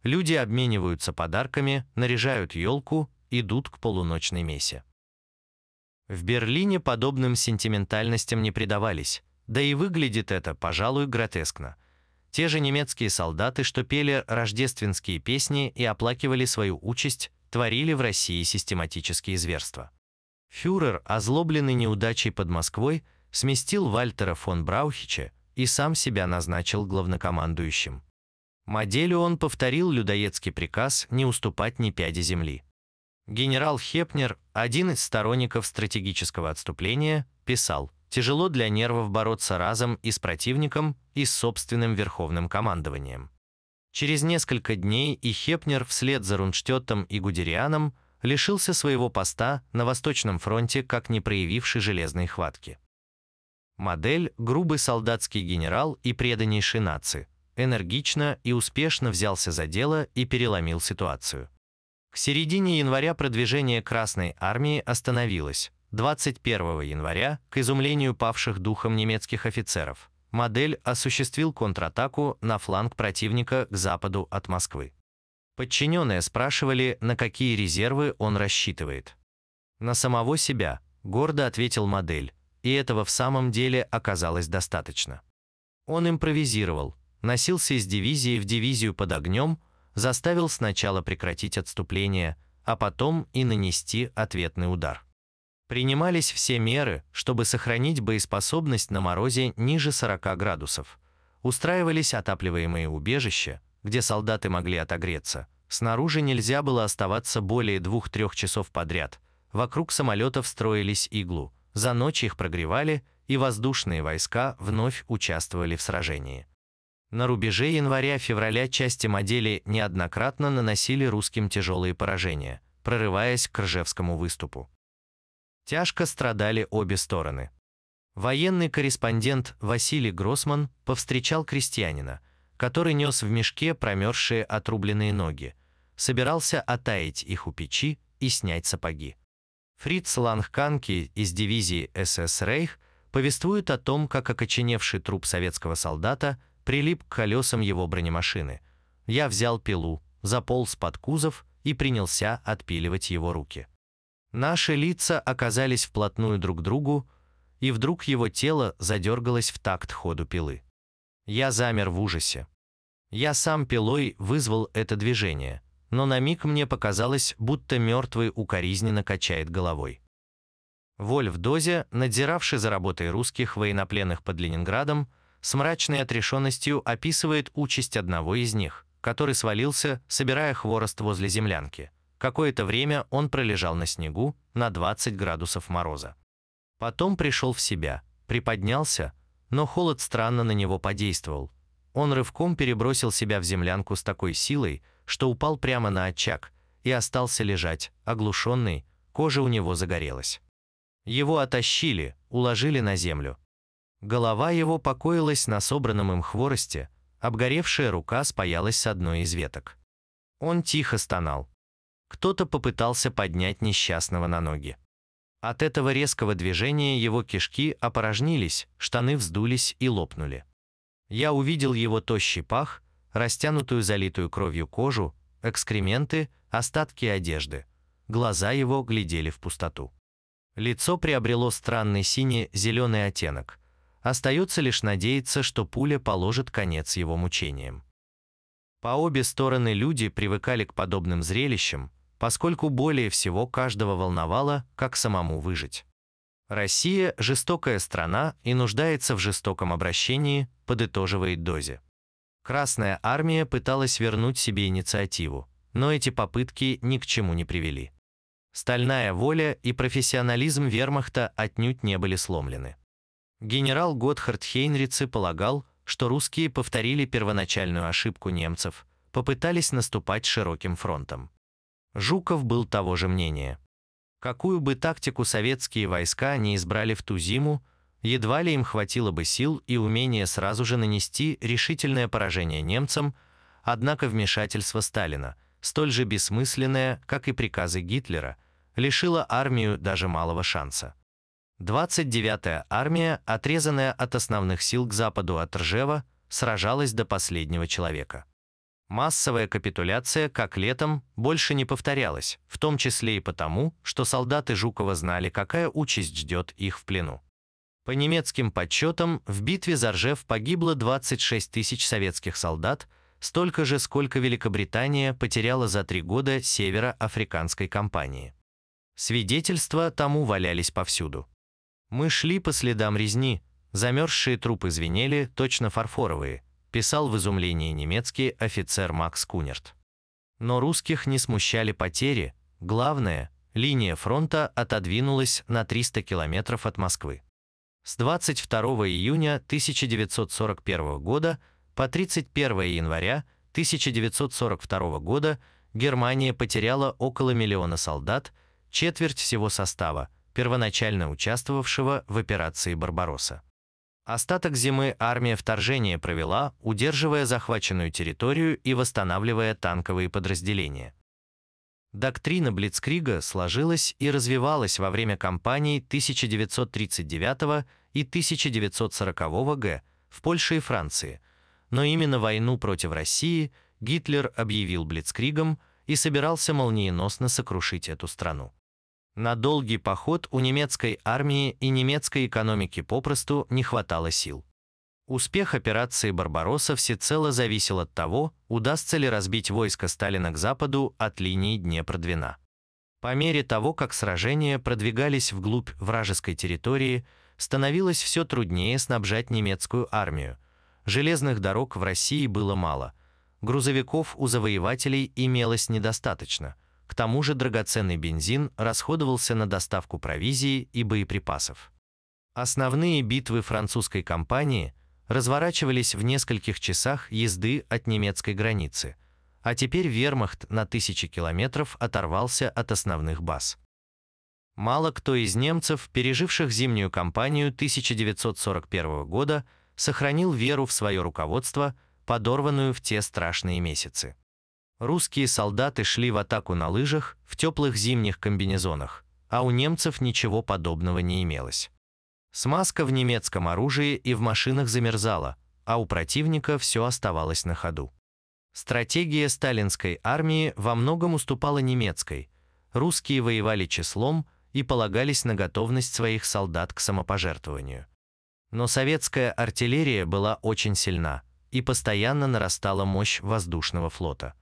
[SPEAKER 1] Люди обмениваются подарками, наряжают елку, идут к полуночной месе. В Берлине подобным сентиментальностям не предавались, да и выглядит это, пожалуй, гротескно. Те же немецкие солдаты, что пели рождественские песни и оплакивали свою участь, творили в России систематические зверства. Фюрер, озлобленный неудачей под Москвой, сместил Вальтера фон Браухича и сам себя назначил главнокомандующим. Моделю он повторил людоедский приказ не уступать ни пяди земли. Генерал Хепнер, один из сторонников стратегического отступления, писал, «Тяжело для нервов бороться разом и с противником, и с собственным верховным командованием». Через несколько дней и Хепнер вслед за Рунштеттом и Гудерианом лишился своего поста на Восточном фронте как не проявивший железной хватки. Модель – грубый солдатский генерал и преданнейший нации – энергично и успешно взялся за дело и переломил ситуацию. К середине января продвижение Красной армии остановилось. 21 января, к изумлению павших духом немецких офицеров, модель осуществил контратаку на фланг противника к западу от Москвы. Подчиненные спрашивали, на какие резервы он рассчитывает. На самого себя, гордо ответил модель, и этого в самом деле оказалось достаточно. Он импровизировал, носился из дивизии в дивизию под огнем, заставил сначала прекратить отступление, а потом и нанести ответный удар. Принимались все меры, чтобы сохранить боеспособность на морозе ниже 40 градусов. Устраивались отапливаемые убежища, где солдаты могли отогреться. Снаружи нельзя было оставаться более двух-трех часов подряд. Вокруг самолетов строились иглу. За ночь их прогревали, и воздушные войска вновь участвовали в сражении. На рубеже января-февраля части модели неоднократно наносили русским тяжелые поражения, прорываясь к Ржевскому выступу. Тяжко страдали обе стороны. Военный корреспондент Василий Гроссман повстречал крестьянина, который нес в мешке промерзшие отрубленные ноги, собирался отаять их у печи и снять сапоги. Фриц Лангканки из дивизии СС «Рейх» повествует о том, как окоченевший труп советского солдата прилип к колесам его бронемашины. Я взял пилу, заполз под кузов и принялся отпиливать его руки. Наши лица оказались вплотную друг к другу, и вдруг его тело задергалось в такт ходу пилы. Я замер в ужасе. Я сам пилой вызвал это движение, но на миг мне показалось, будто мертвый укоризненно качает головой. Вольф Дозе, надзиравший за работой русских военнопленных под Ленинградом, с мрачной отрешенностью описывает участь одного из них, который свалился, собирая хворост возле землянки. Какое-то время он пролежал на снегу на 20 градусов мороза. Потом пришел в себя, приподнялся, но холод странно на него подействовал. Он рывком перебросил себя в землянку с такой силой, что упал прямо на очаг и остался лежать, оглушенный, кожа у него загорелась. Его оттащили, уложили на землю. Голова его покоилась на собранном им хворосте, обгоревшая рука спаялась с одной из веток. Он тихо стонал. Кто-то попытался поднять несчастного на ноги. От этого резкого движения его кишки опорожнились, штаны вздулись и лопнули. Я увидел его тощий пах, растянутую залитую кровью кожу, экскременты, остатки одежды. Глаза его глядели в пустоту. Лицо приобрело странный синий-зеленый оттенок. Остается лишь надеяться, что пуля положит конец его мучениям. По обе стороны люди привыкали к подобным зрелищам, поскольку более всего каждого волновало, как самому выжить. Россия – жестокая страна и нуждается в жестоком обращении, подытоживает Дозе. Красная армия пыталась вернуть себе инициативу, но эти попытки ни к чему не привели. Стальная воля и профессионализм вермахта отнюдь не были сломлены. Генерал Готхард Хейнрице полагал, что русские повторили первоначальную ошибку немцев, попытались наступать широким фронтом. Жуков был того же мнения. Какую бы тактику советские войска не избрали в ту зиму, едва ли им хватило бы сил и умения сразу же нанести решительное поражение немцам, однако вмешательство Сталина, столь же бессмысленное, как и приказы Гитлера, лишило армию даже малого шанса. 29-я армия, отрезанная от основных сил к западу от Ржева, сражалась до последнего человека. Массовая капитуляция, как летом, больше не повторялась, в том числе и потому, что солдаты Жукова знали, какая участь ждет их в плену. По немецким подсчетам, в битве за Ржев погибло 26 тысяч советских солдат, столько же, сколько Великобритания потеряла за три года североафриканской кампании. Свидетельства тому валялись повсюду. Мы шли по следам резни, замерзшие трупы звенели, точно фарфоровые, писал в изумлении немецкий офицер Макс Кунерт. Но русских не смущали потери, главное, линия фронта отодвинулась на 300 километров от Москвы. С 22 июня 1941 года по 31 января 1942 года Германия потеряла около миллиона солдат, четверть всего состава, первоначально участвовавшего в операции «Барбаросса». Остаток зимы армия вторжения провела, удерживая захваченную территорию и восстанавливая танковые подразделения. Доктрина Блицкрига сложилась и развивалась во время кампаний 1939 и 1940 г. в Польше и Франции, но именно войну против России Гитлер объявил Блицкригом и собирался молниеносно сокрушить эту страну. На долгий поход у немецкой армии и немецкой экономики попросту не хватало сил. Успех операции «Барбаросса» всецело зависел от того, удастся ли разбить войско Сталина к западу от линии Днепр-Двина. По мере того, как сражения продвигались вглубь вражеской территории, становилось все труднее снабжать немецкую армию. Железных дорог в России было мало, грузовиков у завоевателей имелось недостаточно. Тому же драгоценный бензин расходовался на доставку провизии и боеприпасов. Основные битвы французской кампании разворачивались в нескольких часах езды от немецкой границы, а теперь вермахт на тысячи километров оторвался от основных баз. Мало кто из немцев, переживших зимнюю кампанию 1941 года, сохранил веру в свое руководство, подорванную в те страшные месяцы. Русские солдаты шли в атаку на лыжах, в теплых зимних комбинезонах, а у немцев ничего подобного не имелось. Смазка в немецком оружии и в машинах замерзала, а у противника все оставалось на ходу. Стратегия сталинской армии во многом уступала немецкой. Русские воевали числом и полагались на готовность своих солдат к самопожертвованию. Но советская артиллерия была очень сильна, и постоянно нарастала мощь воздушного флота.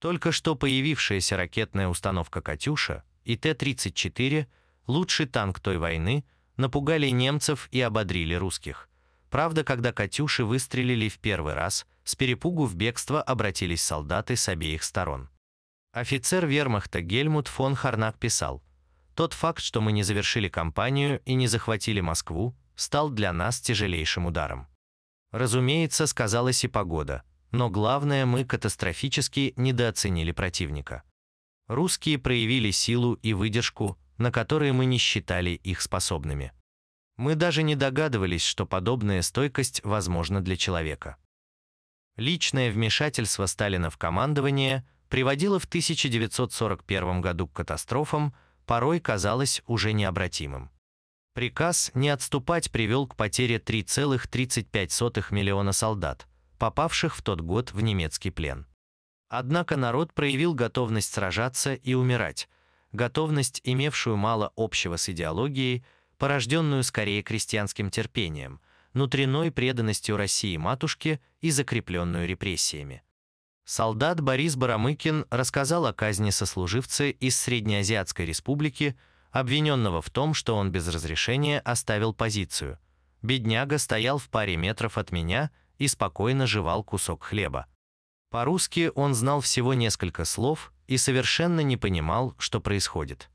[SPEAKER 1] Только что появившаяся ракетная установка «Катюша» и Т-34, лучший танк той войны, напугали немцев и ободрили русских. Правда, когда «Катюши» выстрелили в первый раз, с перепугу в бегство обратились солдаты с обеих сторон. Офицер вермахта Гельмут фон Харнак писал, «Тот факт, что мы не завершили кампанию и не захватили Москву, стал для нас тяжелейшим ударом. Разумеется, сказалась и погода, но главное, мы катастрофически недооценили противника. Русские проявили силу и выдержку, на которые мы не считали их способными. Мы даже не догадывались, что подобная стойкость возможна для человека. Личное вмешательство Сталина в командование приводило в 1941 году к катастрофам, порой казалось уже необратимым. Приказ не отступать привел к потере 3,35 миллиона солдат, попавших в тот год в немецкий плен. Однако народ проявил готовность сражаться и умирать, готовность, имевшую мало общего с идеологией, порожденную скорее крестьянским терпением, внутренной преданностью России матушке и закрепленную репрессиями. Солдат Борис Барамыкин рассказал о казни сослуживца из Среднеазиатской республики, обвиненного в том, что он без разрешения оставил позицию. Бедняга стоял в паре метров от меня и спокойно жевал кусок хлеба. По-русски он знал всего несколько слов и совершенно не понимал, что происходит.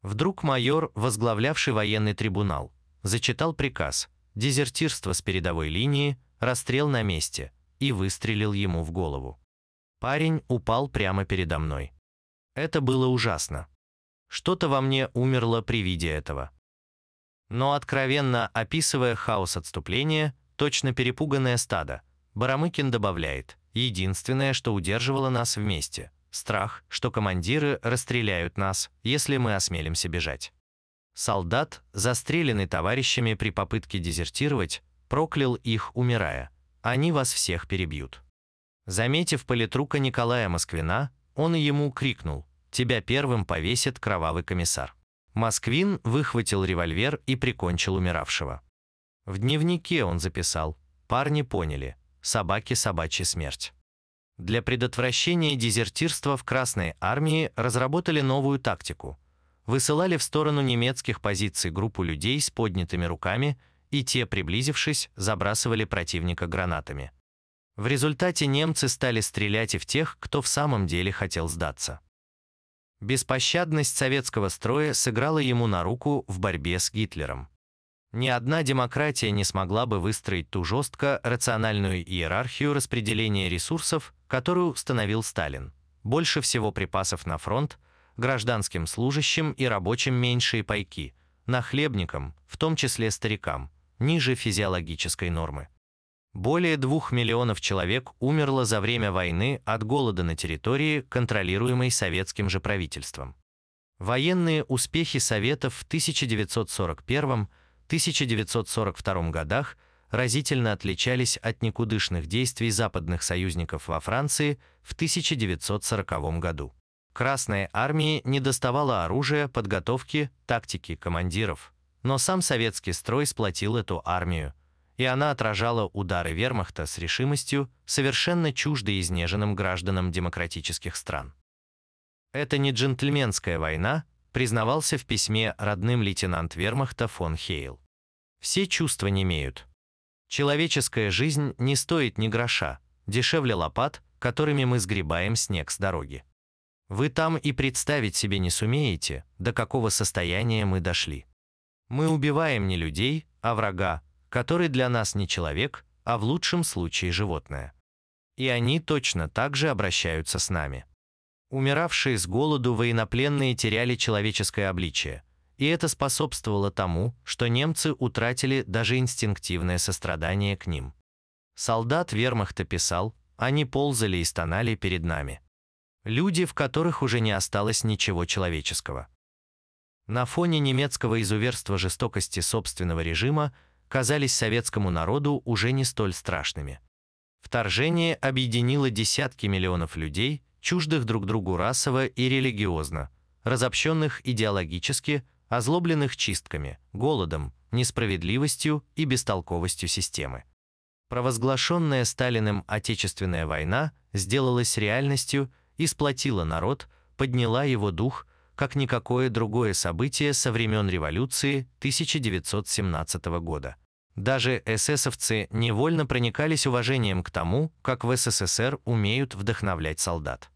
[SPEAKER 1] Вдруг майор, возглавлявший военный трибунал, зачитал приказ «Дезертирство с передовой линии, расстрел на месте» и выстрелил ему в голову. Парень упал прямо передо мной. Это было ужасно. Что-то во мне умерло при виде этого. Но откровенно описывая хаос отступления, точно перепуганное стадо, Барамыкин добавляет, единственное, что удерживало нас вместе – страх, что командиры расстреляют нас, если мы осмелимся бежать. Солдат, застреленный товарищами при попытке дезертировать, проклял их, умирая. Они вас всех перебьют. Заметив политрука Николая Москвина, он ему крикнул тебя первым повесит кровавый комиссар». Москвин выхватил револьвер и прикончил умиравшего. В дневнике он записал «Парни поняли, собаки собачья смерть». Для предотвращения дезертирства в Красной армии разработали новую тактику. Высылали в сторону немецких позиций группу людей с поднятыми руками, и те, приблизившись, забрасывали противника гранатами. В результате немцы стали стрелять и в тех, кто в самом деле хотел сдаться. Беспощадность советского строя сыграла ему на руку в борьбе с Гитлером. Ни одна демократия не смогла бы выстроить ту жестко рациональную иерархию распределения ресурсов, которую установил Сталин. Больше всего припасов на фронт, гражданским служащим и рабочим меньшие пайки, нахлебникам, в том числе старикам, ниже физиологической нормы. Более двух миллионов человек умерло за время войны от голода на территории, контролируемой советским же правительством. Военные успехи Советов в 1941-1942 годах разительно отличались от никудышных действий западных союзников во Франции в 1940 году. Красной армии не доставало оружия, подготовки, тактики командиров, но сам советский строй сплотил эту армию, и она отражала удары вермахта с решимостью, совершенно чуждой изнеженным гражданам демократических стран. Это не джентльменская война, признавался в письме родным лейтенант вермахта фон Хейл. Все чувства не имеют. Человеческая жизнь не стоит ни гроша, дешевле лопат, которыми мы сгребаем снег с дороги. Вы там и представить себе не сумеете, до какого состояния мы дошли. Мы убиваем не людей, а врага, который для нас не человек, а в лучшем случае животное. И они точно так же обращаются с нами. Умиравшие с голоду военнопленные теряли человеческое обличие, и это способствовало тому, что немцы утратили даже инстинктивное сострадание к ним. Солдат вермахта писал, они ползали и стонали перед нами. Люди, в которых уже не осталось ничего человеческого. На фоне немецкого изуверства жестокости собственного режима казались советскому народу уже не столь страшными. Вторжение объединило десятки миллионов людей, чуждых друг другу расово и религиозно, разобщенных идеологически, озлобленных чистками, голодом, несправедливостью и бестолковостью системы. Провозглашенная Сталиным Отечественная война сделалась реальностью и сплотила народ, подняла его дух, как никакое другое событие со времен революции 1917 года. Даже эсэсовцы невольно проникались уважением к тому, как в СССР умеют вдохновлять солдат.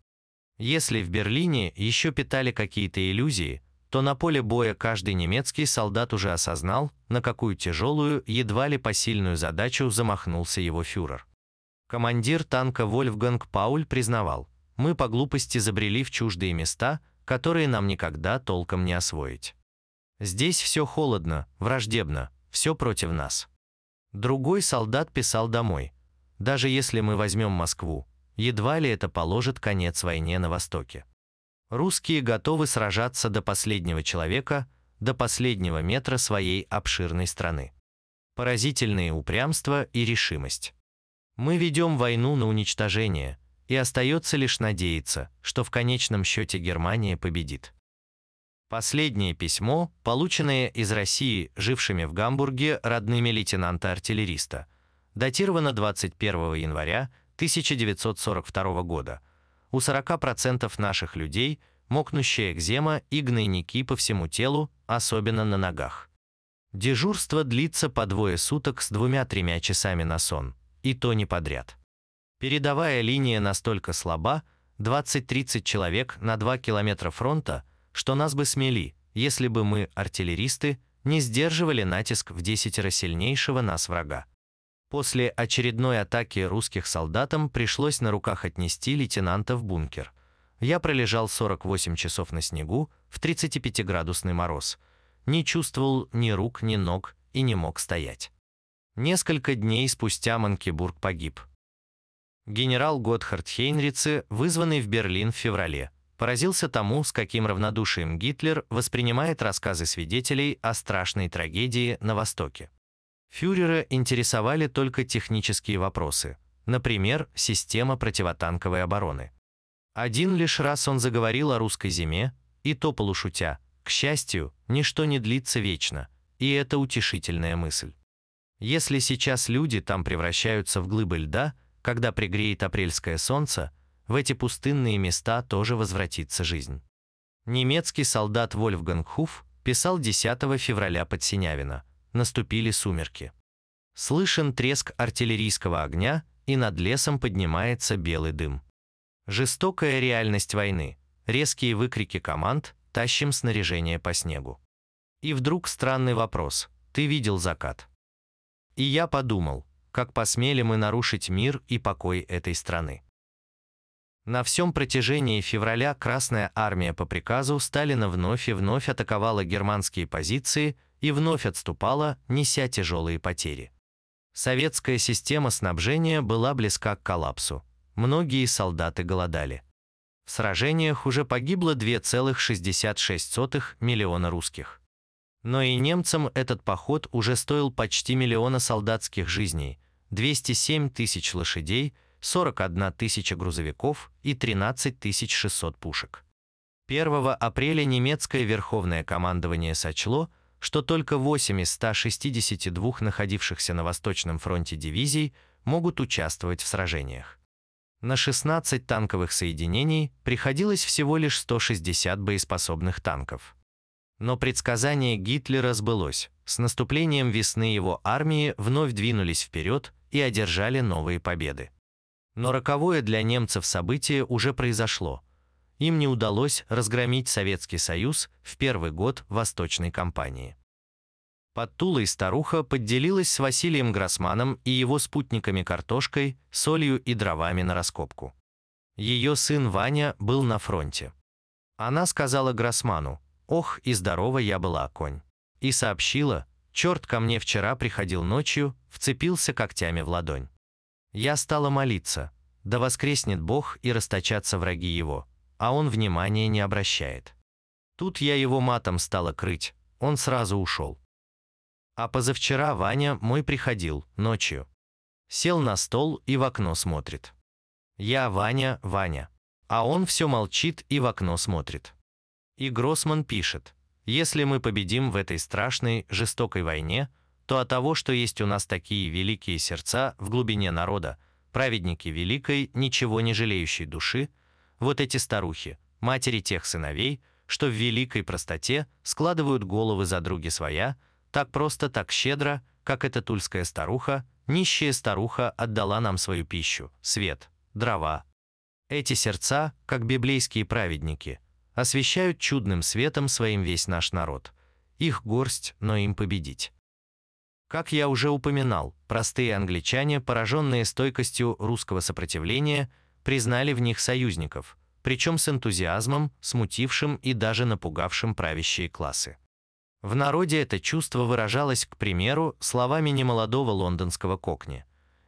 [SPEAKER 1] Если в Берлине еще питали какие-то иллюзии, то на поле боя каждый немецкий солдат уже осознал, на какую тяжелую, едва ли посильную задачу замахнулся его фюрер. Командир танка Вольфганг Пауль признавал, «Мы по глупости забрели в чуждые места, которые нам никогда толком не освоить. Здесь все холодно, враждебно, все против нас». Другой солдат писал домой. «Даже если мы возьмем Москву, едва ли это положит конец войне на Востоке. Русские готовы сражаться до последнего человека, до последнего метра своей обширной страны. Поразительные упрямство и решимость. Мы ведем войну на уничтожение, и остается лишь надеяться, что в конечном счете Германия победит. Последнее письмо, полученное из России, жившими в Гамбурге родными лейтенанта-артиллериста, датировано 21 января 1942 года. У 40% наших людей мокнущая экзема и гнойники по всему телу, особенно на ногах. Дежурство длится по двое суток с двумя-тремя часами на сон, и то не подряд. Передовая линия настолько слаба, 20-30 человек на 2 километра фронта – что нас бы смели, если бы мы, артиллеристы, не сдерживали натиск в десятеро сильнейшего нас врага. После очередной атаки русских солдатам пришлось на руках отнести лейтенанта в бункер. Я пролежал 48 часов на снегу в 35-градусный мороз. Не чувствовал ни рук, ни ног и не мог стоять. Несколько дней спустя Манкебург погиб. Генерал Готхард Хейнрице, вызванный в Берлин в феврале, поразился тому, с каким равнодушием Гитлер воспринимает рассказы свидетелей о страшной трагедии на Востоке. Фюрера интересовали только технические вопросы, например, система противотанковой обороны. Один лишь раз он заговорил о русской зиме, и то полушутя. К счастью, ничто не длится вечно, и это утешительная мысль. Если сейчас люди там превращаются в глыбы льда, когда пригреет апрельское солнце, в эти пустынные места тоже возвратится жизнь. Немецкий солдат Вольфганг Хуф писал 10 февраля под Синявино. Наступили сумерки. Слышен треск артиллерийского огня, и над лесом поднимается белый дым. Жестокая реальность войны, резкие выкрики команд, тащим снаряжение по снегу. И вдруг странный вопрос «Ты видел закат?» И я подумал, как посмели мы нарушить мир и покой этой страны. На всем протяжении февраля Красная армия по приказу Сталина вновь и вновь атаковала германские позиции и вновь отступала, неся тяжелые потери. Советская система снабжения была близка к коллапсу. Многие солдаты голодали. В сражениях уже погибло 2,66 миллиона русских. Но и немцам этот поход уже стоил почти миллиона солдатских жизней, 207 тысяч лошадей – 41 тысяча грузовиков и 13 600 пушек. 1 апреля немецкое верховное командование сочло, что только 8 из 162 находившихся на Восточном фронте дивизий могут участвовать в сражениях. На 16 танковых соединений приходилось всего лишь 160 боеспособных танков. Но предсказание Гитлера сбылось. С наступлением весны его армии вновь двинулись вперед и одержали новые победы. Но роковое для немцев событие уже произошло. Им не удалось разгромить Советский Союз в первый год Восточной кампании. Под Тулой старуха подделилась с Василием Гроссманом и его спутниками картошкой, солью и дровами на раскопку. Ее сын Ваня был на фронте. Она сказала Гроссману, «Ох, и здорово я была, конь!» и сообщила, «Черт ко мне вчера приходил ночью, вцепился когтями в ладонь». Я стала молиться, да воскреснет Бог и расточатся враги его, а он внимания не обращает. Тут я его матом стала крыть, он сразу ушел. А позавчера Ваня мой приходил, ночью. Сел на стол и в окно смотрит. Я Ваня, Ваня. А он все молчит и в окно смотрит. И Гроссман пишет, если мы победим в этой страшной, жестокой войне, то от того, что есть у нас такие великие сердца в глубине народа, праведники великой, ничего не жалеющей души, вот эти старухи, матери тех сыновей, что в великой простоте складывают головы за други своя, так просто, так щедро, как эта тульская старуха, нищая старуха отдала нам свою пищу, свет, дрова. Эти сердца, как библейские праведники, освещают чудным светом своим весь наш народ. Их горсть, но им победить. Как я уже упоминал, простые англичане, пораженные стойкостью русского сопротивления, признали в них союзников, причем с энтузиазмом, смутившим и даже напугавшим правящие классы. В народе это чувство выражалось, к примеру, словами немолодого лондонского кокни.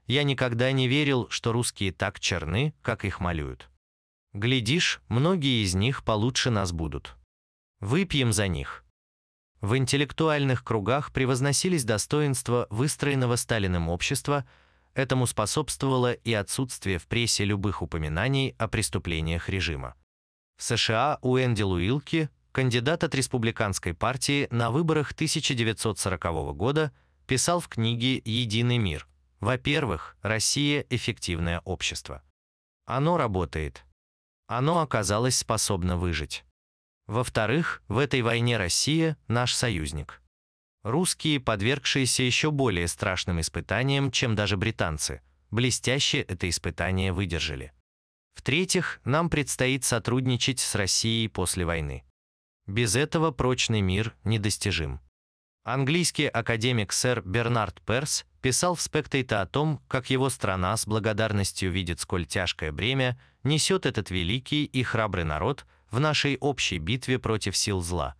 [SPEAKER 1] «Я никогда не верил, что русские так черны, как их малюют. Глядишь, многие из них получше нас будут. Выпьем за них». В интеллектуальных кругах превозносились достоинства выстроенного Сталиным общества, этому способствовало и отсутствие в прессе любых упоминаний о преступлениях режима. В США у Энди Луилки кандидат от республиканской партии на выборах 1940 года, писал в книге «Единый мир». Во-первых, Россия – эффективное общество. Оно работает. Оно оказалось способно выжить. Во-вторых, в этой войне Россия – наш союзник. Русские, подвергшиеся еще более страшным испытаниям, чем даже британцы, блестяще это испытание выдержали. В-третьих, нам предстоит сотрудничать с Россией после войны. Без этого прочный мир недостижим. Английский академик сэр Бернард Перс писал в «Спектейта» о том, как его страна с благодарностью видит, сколь тяжкое бремя несет этот великий и храбрый народ в нашей общей битве против сил зла,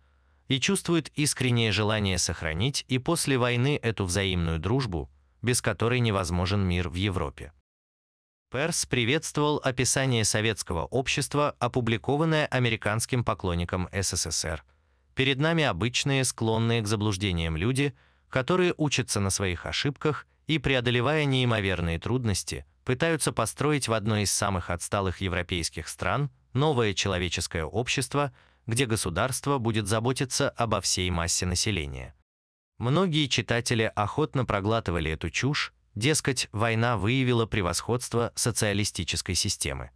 [SPEAKER 1] и чувствует искреннее желание сохранить и после войны эту взаимную дружбу, без которой невозможен мир в Европе. Перс приветствовал описание советского общества, опубликованное американским поклонником СССР. Перед нами обычные, склонные к заблуждениям люди, которые учатся на своих ошибках и, преодолевая неимоверные трудности, пытаются построить в одной из самых отсталых европейских стран новое человеческое общество, где государство будет заботиться обо всей массе населения. Многие читатели охотно проглатывали эту чушь, Дескать, война выявила превосходство социалистической системы.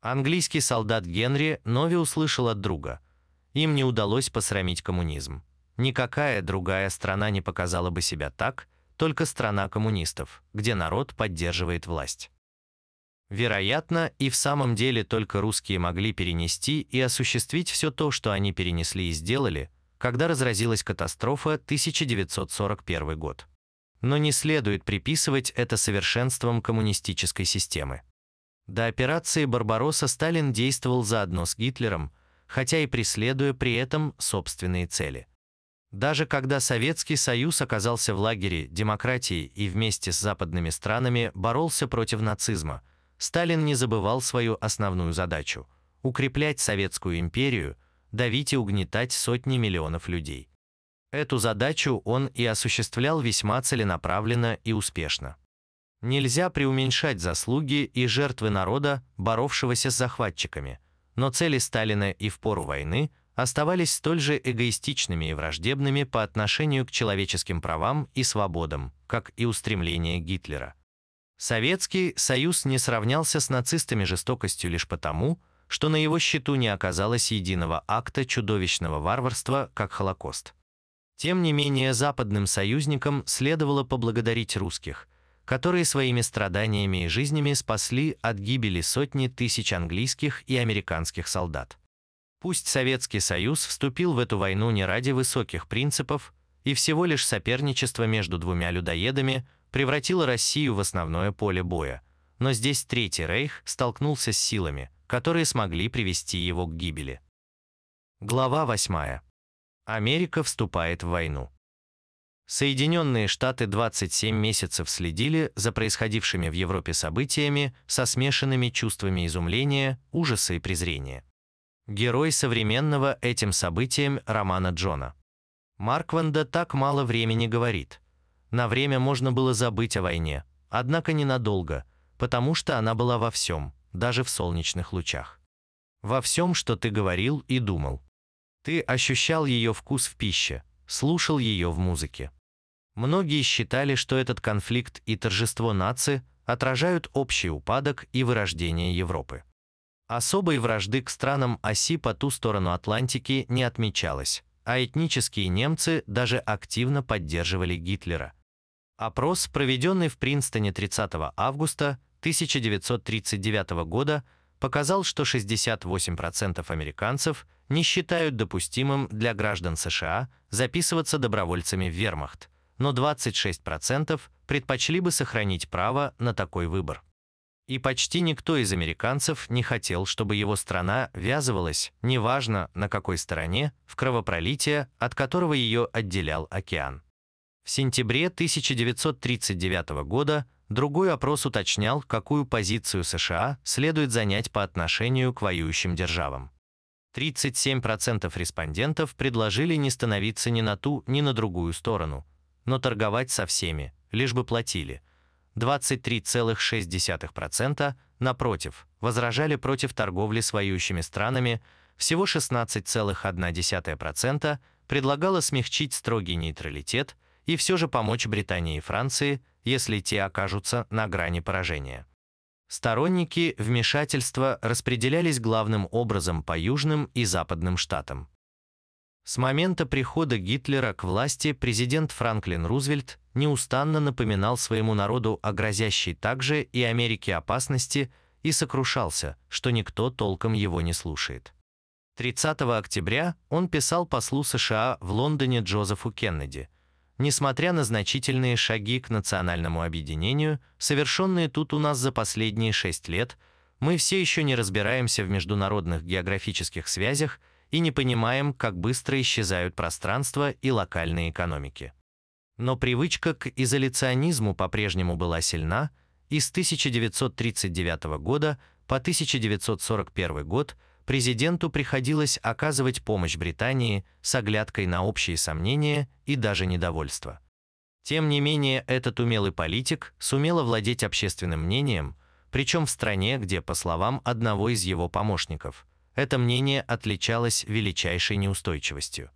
[SPEAKER 1] Английский солдат Генри Нови услышал от друга. Им не удалось посрамить коммунизм. Никакая другая страна не показала бы себя так, только страна коммунистов, где народ поддерживает власть. Вероятно, и в самом деле только русские могли перенести и осуществить все то, что они перенесли и сделали, когда разразилась катастрофа 1941 год но не следует приписывать это совершенством коммунистической системы. До операции «Барбаросса» Сталин действовал заодно с Гитлером, хотя и преследуя при этом собственные цели. Даже когда Советский Союз оказался в лагере демократии и вместе с западными странами боролся против нацизма, Сталин не забывал свою основную задачу – укреплять Советскую империю, давить и угнетать сотни миллионов людей. Эту задачу он и осуществлял весьма целенаправленно и успешно. Нельзя преуменьшать заслуги и жертвы народа, боровшегося с захватчиками, но цели Сталина и в пору войны оставались столь же эгоистичными и враждебными по отношению к человеческим правам и свободам, как и устремления Гитлера. Советский Союз не сравнялся с нацистами жестокостью лишь потому, что на его счету не оказалось единого акта чудовищного варварства, как Холокост. Тем не менее, западным союзникам следовало поблагодарить русских, которые своими страданиями и жизнями спасли от гибели сотни тысяч английских и американских солдат. Пусть Советский Союз вступил в эту войну не ради высоких принципов, и всего лишь соперничество между двумя людоедами превратило Россию в основное поле боя, но здесь Третий Рейх столкнулся с силами, которые смогли привести его к гибели. Глава 8. Америка вступает в войну. Соединенные Штаты 27 месяцев следили за происходившими в Европе событиями со смешанными чувствами изумления, ужаса и презрения. Герой современного этим событиям романа Джона. Маркванда так мало времени говорит. На время можно было забыть о войне, однако ненадолго, потому что она была во всем, даже в солнечных лучах. Во всем, что ты говорил и думал. Ты ощущал ее вкус в пище, слушал ее в музыке. Многие считали, что этот конфликт и торжество нации отражают общий упадок и вырождение Европы. Особой вражды к странам оси по ту сторону Атлантики не отмечалось, а этнические немцы даже активно поддерживали Гитлера. Опрос, проведенный в Принстоне 30 августа 1939 года, показал, что 68% американцев не считают допустимым для граждан США записываться добровольцами в вермахт, но 26% предпочли бы сохранить право на такой выбор. И почти никто из американцев не хотел, чтобы его страна ввязывалась, неважно на какой стороне, в кровопролитие, от которого ее отделял океан. В сентябре 1939 года другой опрос уточнял, какую позицию США следует занять по отношению к воюющим державам. 37% респондентов предложили не становиться ни на ту, ни на другую сторону, но торговать со всеми, лишь бы платили – 23,6%, напротив, возражали против торговли с воюющими странами, всего 16,1% предлагало смягчить строгий нейтралитет и все же помочь Британии и Франции, если те окажутся на грани поражения. Сторонники вмешательства распределялись главным образом по южным и западным штатам. С момента прихода Гитлера к власти президент Франклин Рузвельт неустанно напоминал своему народу о грозящей также и Америке опасности и сокрушался, что никто толком его не слушает. 30 октября он писал послу США в Лондоне Джозефу Кеннеди. Несмотря на значительные шаги к национальному объединению, совершенные тут у нас за последние шесть лет, мы все еще не разбираемся в международных географических связях и не понимаем, как быстро исчезают пространство и локальные экономики. Но привычка к изоляционизму по-прежнему была сильна, и с 1939 года по 1941 год президенту приходилось оказывать помощь Британии с оглядкой на общие сомнения и даже недовольство. Тем не менее, этот умелый политик сумел овладеть общественным мнением, причем в стране, где, по словам одного из его помощников, это мнение отличалось величайшей неустойчивостью.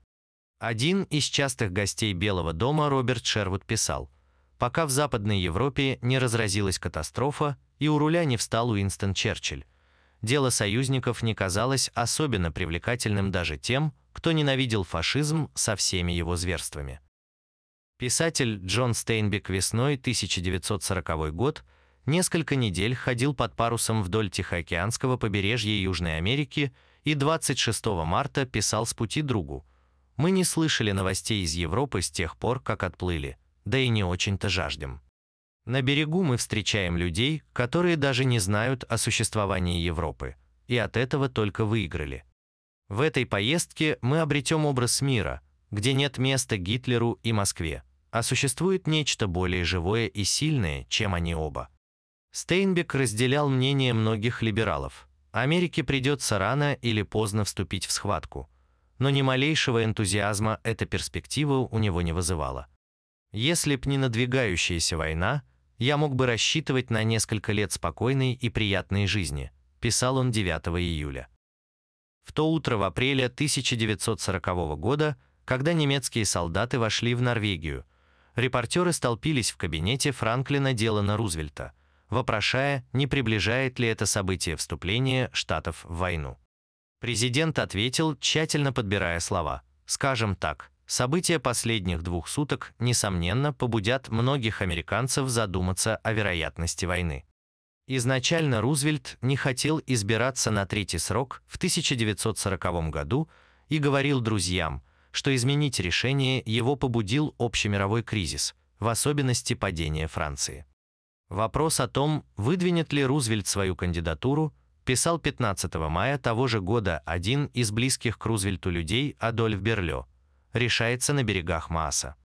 [SPEAKER 1] Один из частых гостей Белого дома Роберт Шервуд писал, «Пока в Западной Европе не разразилась катастрофа и у руля не встал Уинстон Черчилль, дело союзников не казалось особенно привлекательным даже тем, кто ненавидел фашизм со всеми его зверствами». Писатель Джон Стейнбек весной 1940 год – несколько недель ходил под парусом вдоль Тихоокеанского побережья Южной Америки и 26 марта писал с пути другу. «Мы не слышали новостей из Европы с тех пор, как отплыли, да и не очень-то жаждем. На берегу мы встречаем людей, которые даже не знают о существовании Европы, и от этого только выиграли. В этой поездке мы обретем образ мира, где нет места Гитлеру и Москве, а существует нечто более живое и сильное, чем они оба. Стейнбек разделял мнение многих либералов. Америке придется рано или поздно вступить в схватку. Но ни малейшего энтузиазма эта перспектива у него не вызывала. Если б не надвигающаяся война, я мог бы рассчитывать на несколько лет спокойной и приятной жизни, писал он 9 июля. В то утро в апреле 1940 года, когда немецкие солдаты вошли в Норвегию, репортеры столпились в кабинете Франклина Делана Рузвельта – вопрошая, не приближает ли это событие вступления Штатов в войну. Президент ответил, тщательно подбирая слова. «Скажем так, события последних двух суток, несомненно, побудят многих американцев задуматься о вероятности войны». Изначально Рузвельт не хотел избираться на третий срок в 1940 году и говорил друзьям, что изменить решение его побудил общемировой кризис, в особенности падение Франции. Вопрос о том, выдвинет ли Рузвельт свою кандидатуру, писал 15 мая того же года один из близких к Рузвельту людей Адольф Берлё, решается на берегах Мааса.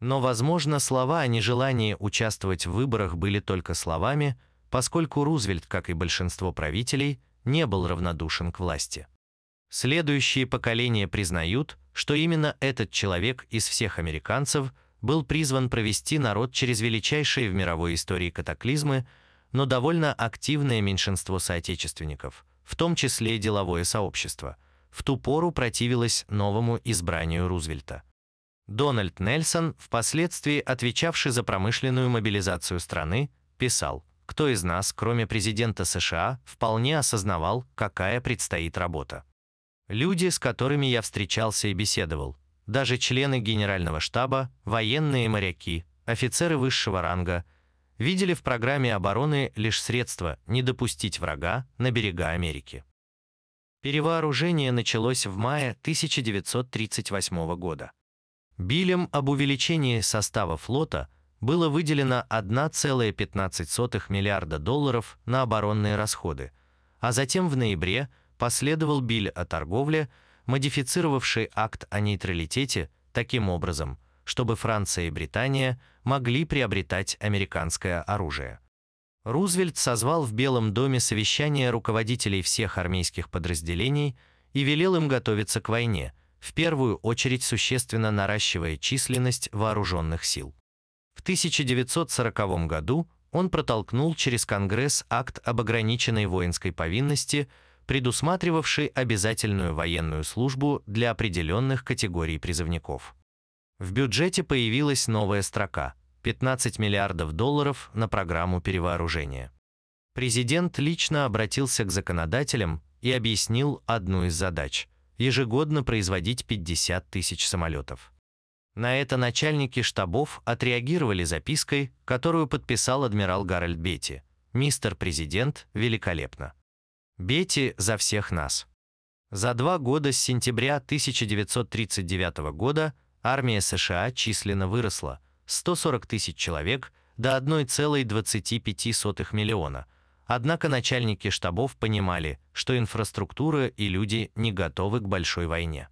[SPEAKER 1] Но, возможно, слова о нежелании участвовать в выборах были только словами, поскольку Рузвельт, как и большинство правителей, не был равнодушен к власти. Следующие поколения признают, что именно этот человек из всех американцев был призван провести народ через величайшие в мировой истории катаклизмы, но довольно активное меньшинство соотечественников, в том числе деловое сообщество, в ту пору противилось новому избранию Рузвельта. Дональд Нельсон, впоследствии отвечавший за промышленную мобилизацию страны, писал, кто из нас, кроме президента США, вполне осознавал, какая предстоит работа. Люди, с которыми я встречался и беседовал, даже члены генерального штаба, военные моряки, офицеры высшего ранга, видели в программе обороны лишь средства не допустить врага на берега Америки. Перевооружение началось в мае 1938 года. Билем об увеличении состава флота – было выделено 1,15 миллиарда долларов на оборонные расходы, а затем в ноябре последовал биль о торговле, модифицировавший акт о нейтралитете таким образом, чтобы Франция и Британия могли приобретать американское оружие. Рузвельт созвал в Белом доме совещание руководителей всех армейских подразделений и велел им готовиться к войне, в первую очередь существенно наращивая численность вооруженных сил. В 1940 году он протолкнул через Конгресс акт об ограниченной воинской повинности, предусматривавший обязательную военную службу для определенных категорий призывников. В бюджете появилась новая строка – 15 миллиардов долларов на программу перевооружения. Президент лично обратился к законодателям и объяснил одну из задач – ежегодно производить 50 тысяч самолетов. На это начальники штабов отреагировали запиской, которую подписал адмирал Гарольд Бетти. «Мистер Президент, великолепно. Бетти за всех нас». За два года с сентября 1939 года армия США численно выросла 140 тысяч человек до 1,25 миллиона. Однако начальники штабов понимали, что инфраструктура и люди не готовы к большой войне.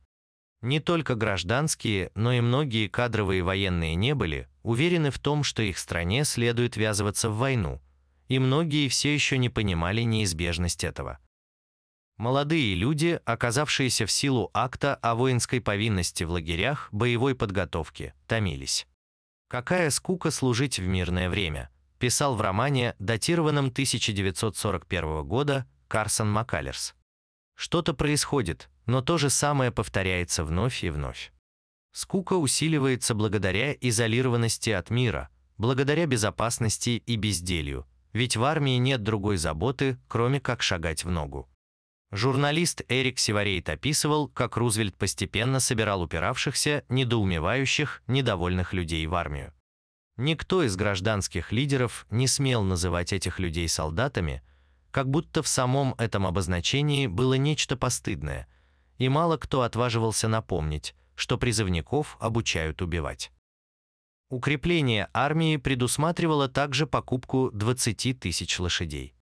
[SPEAKER 1] Не только гражданские, но и многие кадровые военные не были уверены в том, что их стране следует ввязываться в войну, и многие все еще не понимали неизбежность этого. Молодые люди, оказавшиеся в силу акта о воинской повинности в лагерях боевой подготовки, томились. «Какая скука служить в мирное время», писал в романе, датированном 1941 года, Карсон Маккалерс. Что-то происходит, но то же самое повторяется вновь и вновь. Скука усиливается благодаря изолированности от мира, благодаря безопасности и безделью, ведь в армии нет другой заботы, кроме как шагать в ногу. Журналист Эрик Севарейт описывал, как Рузвельт постепенно собирал упиравшихся, недоумевающих, недовольных людей в армию. Никто из гражданских лидеров не смел называть этих людей солдатами, как будто в самом этом обозначении было нечто постыдное – и мало кто отваживался напомнить, что призывников обучают убивать. Укрепление армии предусматривало также покупку 20 тысяч лошадей.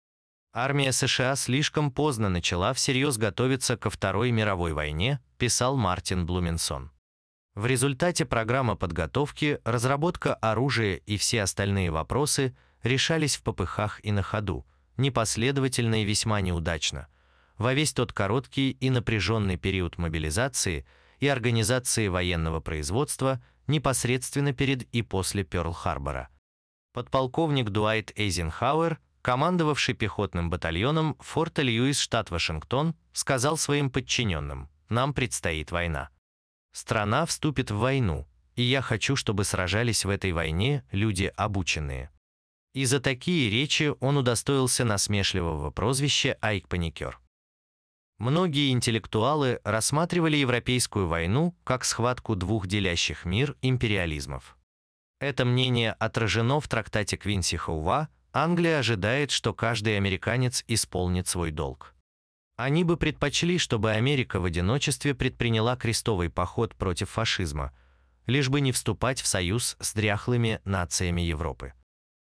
[SPEAKER 1] Армия США слишком поздно начала всерьез готовиться ко Второй мировой войне, писал Мартин Блуменсон. В результате программа подготовки, разработка оружия и все остальные вопросы решались в попыхах и на ходу, непоследовательно и весьма неудачно, во весь тот короткий и напряженный период мобилизации и организации военного производства непосредственно перед и после Пёрл-Харбора. Подполковник Дуайт Эйзенхауэр, командовавший пехотным батальоном форта Льюис, штат Вашингтон, сказал своим подчиненным, «Нам предстоит война. Страна вступит в войну, и я хочу, чтобы сражались в этой войне люди обученные». И за такие речи он удостоился насмешливого прозвища «Айк-паникер». Многие интеллектуалы рассматривали Европейскую войну как схватку двух делящих мир империализмов. Это мнение отражено в трактате Квинси Хаува «Англия ожидает, что каждый американец исполнит свой долг». Они бы предпочли, чтобы Америка в одиночестве предприняла крестовый поход против фашизма, лишь бы не вступать в союз с дряхлыми нациями Европы.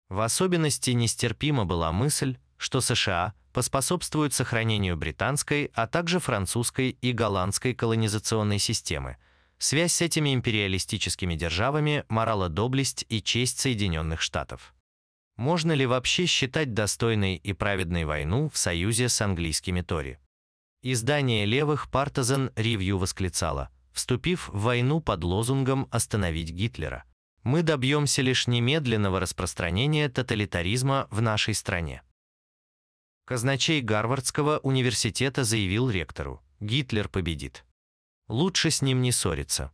[SPEAKER 1] В особенности нестерпима была мысль, что США поспособствуют сохранению британской, а также французской и голландской колонизационной системы. Связь с этими империалистическими державами морала доблесть и честь Соединенных Штатов. Можно ли вообще считать достойной и праведной войну в союзе с английскими Тори? Издание левых Partisan Review восклицало, вступив в войну под лозунгом «Остановить Гитлера», мы добьемся лишь немедленного распространения тоталитаризма в нашей стране. Казначей Гарвардского университета заявил ректору, Гитлер победит. Лучше с ним не ссориться.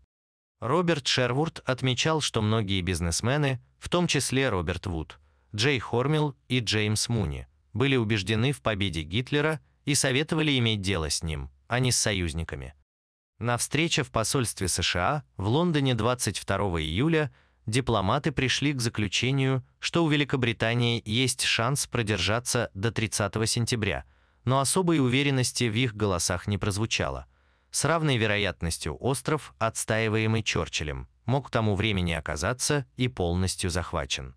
[SPEAKER 1] Роберт Шервуд отмечал, что многие бизнесмены, в том числе Роберт Вуд, Джей Хормилл и Джеймс Муни, были убеждены в победе Гитлера и советовали иметь дело с ним, а не с союзниками. На встрече в посольстве США в Лондоне 22 июля дипломаты пришли к заключению, что у Великобритании есть шанс продержаться до 30 сентября, но особой уверенности в их голосах не прозвучало. С равной вероятностью остров, отстаиваемый Черчиллем, мог к тому времени оказаться и полностью захвачен.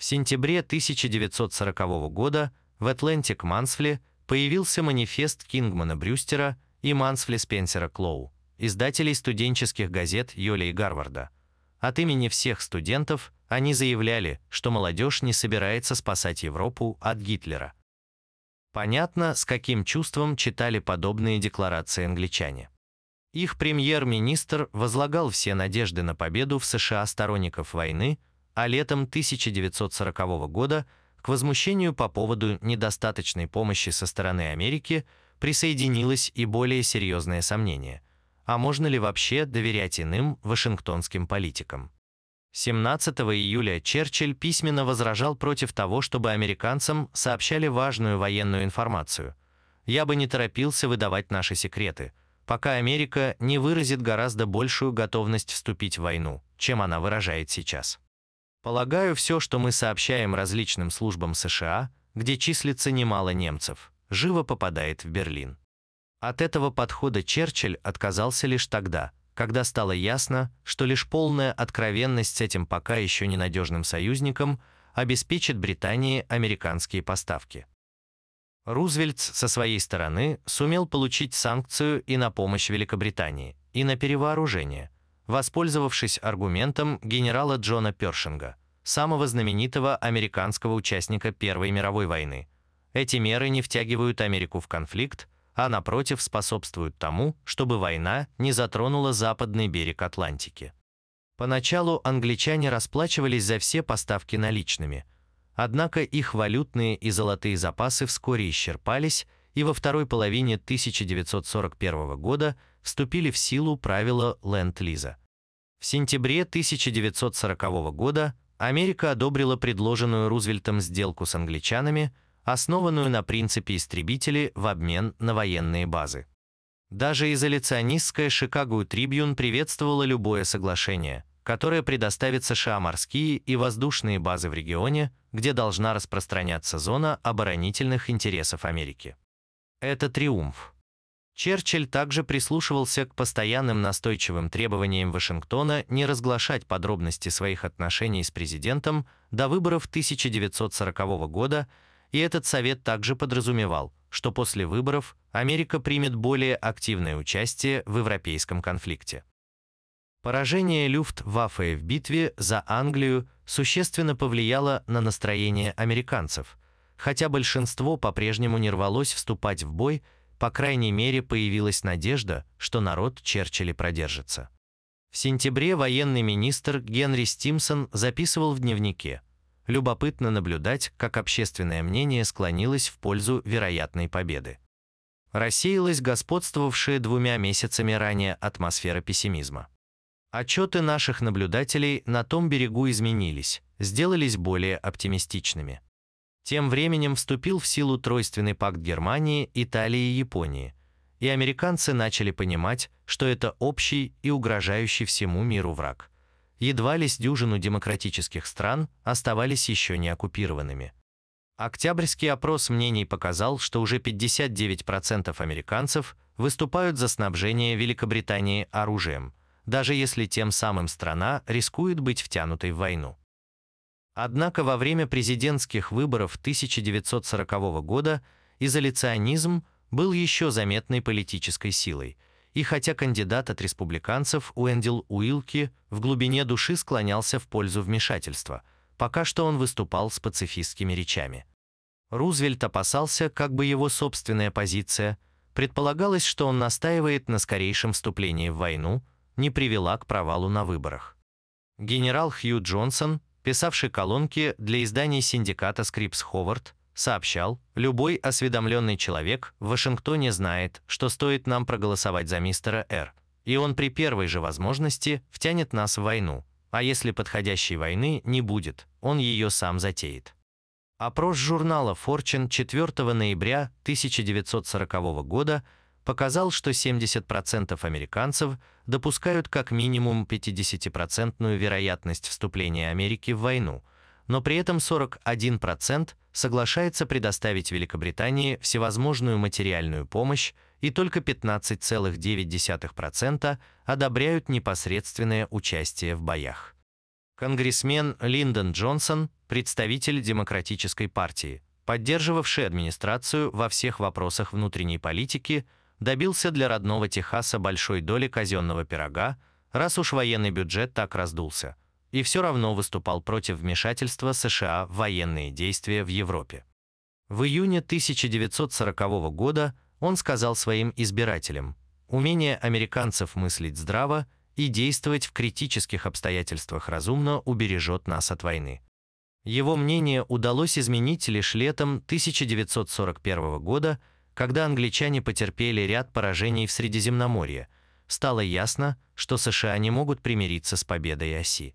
[SPEAKER 1] В сентябре 1940 года в Атлантик Мансли появился манифест Кингмана Брюстера и Мансфли Спенсера Клоу, издателей студенческих газет Йеля и Гарварда – от имени всех студентов они заявляли, что молодежь не собирается спасать Европу от Гитлера. Понятно, с каким чувством читали подобные декларации англичане. Их премьер-министр возлагал все надежды на победу в США сторонников войны, а летом 1940 года к возмущению по поводу недостаточной помощи со стороны Америки присоединилось и более серьезное сомнение – а можно ли вообще доверять иным вашингтонским политикам. 17 июля Черчилль письменно возражал против того, чтобы американцам сообщали важную военную информацию. «Я бы не торопился выдавать наши секреты, пока Америка не выразит гораздо большую готовность вступить в войну, чем она выражает сейчас. Полагаю, все, что мы сообщаем различным службам США, где числится немало немцев, живо попадает в Берлин. От этого подхода Черчилль отказался лишь тогда, когда стало ясно, что лишь полная откровенность с этим пока еще ненадежным союзником обеспечит Британии американские поставки. Рузвельт со своей стороны сумел получить санкцию и на помощь Великобритании, и на перевооружение, воспользовавшись аргументом генерала Джона Першинга, самого знаменитого американского участника Первой мировой войны. Эти меры не втягивают Америку в конфликт, а напротив способствуют тому, чтобы война не затронула западный берег Атлантики. Поначалу англичане расплачивались за все поставки наличными, однако их валютные и золотые запасы вскоре исчерпались, и во второй половине 1941 года вступили в силу правила Ленд-Лиза. В сентябре 1940 года Америка одобрила предложенную Рузвельтом сделку с англичанами – основанную на принципе истребители в обмен на военные базы. Даже изоляционистская Шикаго Трибьюн приветствовала любое соглашение, которое предоставит США морские и воздушные базы в регионе, где должна распространяться зона оборонительных интересов Америки. Это триумф. Черчилль также прислушивался к постоянным настойчивым требованиям Вашингтона не разглашать подробности своих отношений с президентом до выборов 1940 года и этот совет также подразумевал, что после выборов Америка примет более активное участие в европейском конфликте. Поражение Люфтваффе в битве за Англию существенно повлияло на настроение американцев, хотя большинство по-прежнему не рвалось вступать в бой, по крайней мере появилась надежда, что народ Черчилля продержится. В сентябре военный министр Генри Стимсон записывал в дневнике – любопытно наблюдать, как общественное мнение склонилось в пользу вероятной победы. Рассеялась господствовавшая двумя месяцами ранее атмосфера пессимизма. Отчеты наших наблюдателей на том берегу изменились, сделались более оптимистичными. Тем временем вступил в силу тройственный пакт Германии, Италии и Японии, и американцы начали понимать, что это общий и угрожающий всему миру враг. Едва ли с дюжину демократических стран оставались еще не оккупированными. Октябрьский опрос мнений показал, что уже 59% американцев выступают за снабжение Великобритании оружием, даже если тем самым страна рискует быть втянутой в войну. Однако во время президентских выборов 1940 года изоляционизм был еще заметной политической силой, и хотя кандидат от республиканцев Уэнделл Уилки в глубине души склонялся в пользу вмешательства, пока что он выступал с пацифистскими речами. Рузвельт опасался, как бы его собственная позиция, предполагалось, что он настаивает на скорейшем вступлении в войну, не привела к провалу на выборах. Генерал Хью Джонсон, писавший колонки для изданий синдиката Скрипс Ховард, сообщал, любой осведомленный человек в Вашингтоне знает, что стоит нам проголосовать за мистера Р, и он при первой же возможности втянет нас в войну, а если подходящей войны не будет, он ее сам затеет. Опрос журнала Fortune 4 ноября 1940 года показал, что 70% американцев допускают как минимум 50% вероятность вступления Америки в войну, но при этом 41% соглашается предоставить Великобритании всевозможную материальную помощь и только 15,9% одобряют непосредственное участие в боях. Конгрессмен Линдон Джонсон, представитель Демократической партии, поддерживавший администрацию во всех вопросах внутренней политики, добился для родного Техаса большой доли казенного пирога, раз уж военный бюджет так раздулся, и все равно выступал против вмешательства США в военные действия в Европе. В июне 1940 года он сказал своим избирателям, «Умение американцев мыслить здраво и действовать в критических обстоятельствах разумно убережет нас от войны». Его мнение удалось изменить лишь летом 1941 года, когда англичане потерпели ряд поражений в Средиземноморье, стало ясно, что США не могут примириться с победой оси.